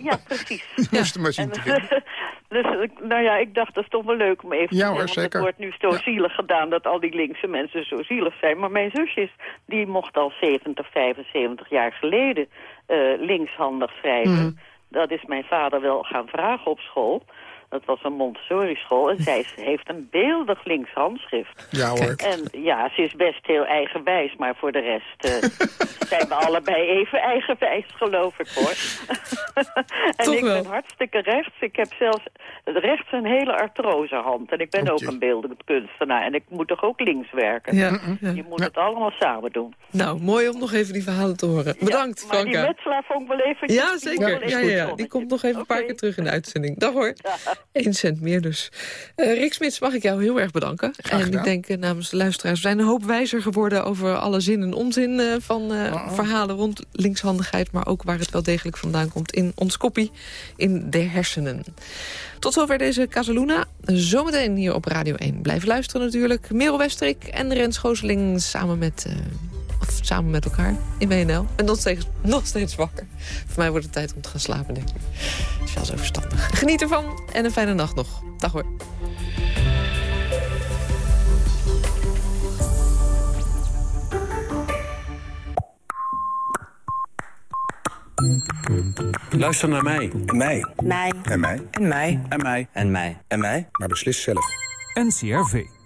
Ja, precies. Moest maar zien te Dus nou ja, ik dacht, dat is toch wel leuk om even ja, te zeggen. Het wordt nu zo zielig gedaan dat al die linkse mensen zo zielig zijn. Maar mijn zusjes, die mocht al 70, 75 jaar geleden uh, linkshandig schrijven. Mhm. Dat is mijn vader wel gaan vragen op school. Dat was een Montessori-school. En zij heeft een beeldig links handschrift. Ja hoor. En ja, ze is best heel eigenwijs. Maar voor de rest uh, zijn we allebei even eigenwijs, geloof ik hoor. en ik ben hartstikke rechts. Ik heb zelfs rechts een hele artrosehand. En ik ben ook een beeldend kunstenaar. En ik moet toch ook links werken. Ja, Je moet het allemaal samen doen. Nou, mooi om nog even die verhalen te horen. Bedankt, ja, maar die Wetzelaar vond ik wel even... Ja, zeker. Ja, ja, Die komt nog even een paar keer terug in de uitzending. Dag hoor. 1 cent meer dus. Uh, Rick Smits, mag ik jou heel erg bedanken. en ik denk uh, namens de luisteraars... we zijn een hoop wijzer geworden over alle zin en onzin... Uh, van oh. verhalen rond linkshandigheid... maar ook waar het wel degelijk vandaan komt in ons koppie... in de hersenen. Tot zover deze Casaluna. Zometeen hier op Radio 1. Blijf luisteren natuurlijk. Merel Westrik en Rens Gooseling samen met of samen met elkaar in WNL. Ben nog steeds, nog steeds wakker. Voor mij wordt het tijd om te gaan slapen, denk ik. Dat is wel zo verstandig. Geniet ervan en een fijne nacht nog. Dag hoor. Luister naar mij. En mij. Mij. En mij. En mij. En mij. En mij. En mij. Maar beslis zelf. NCRV.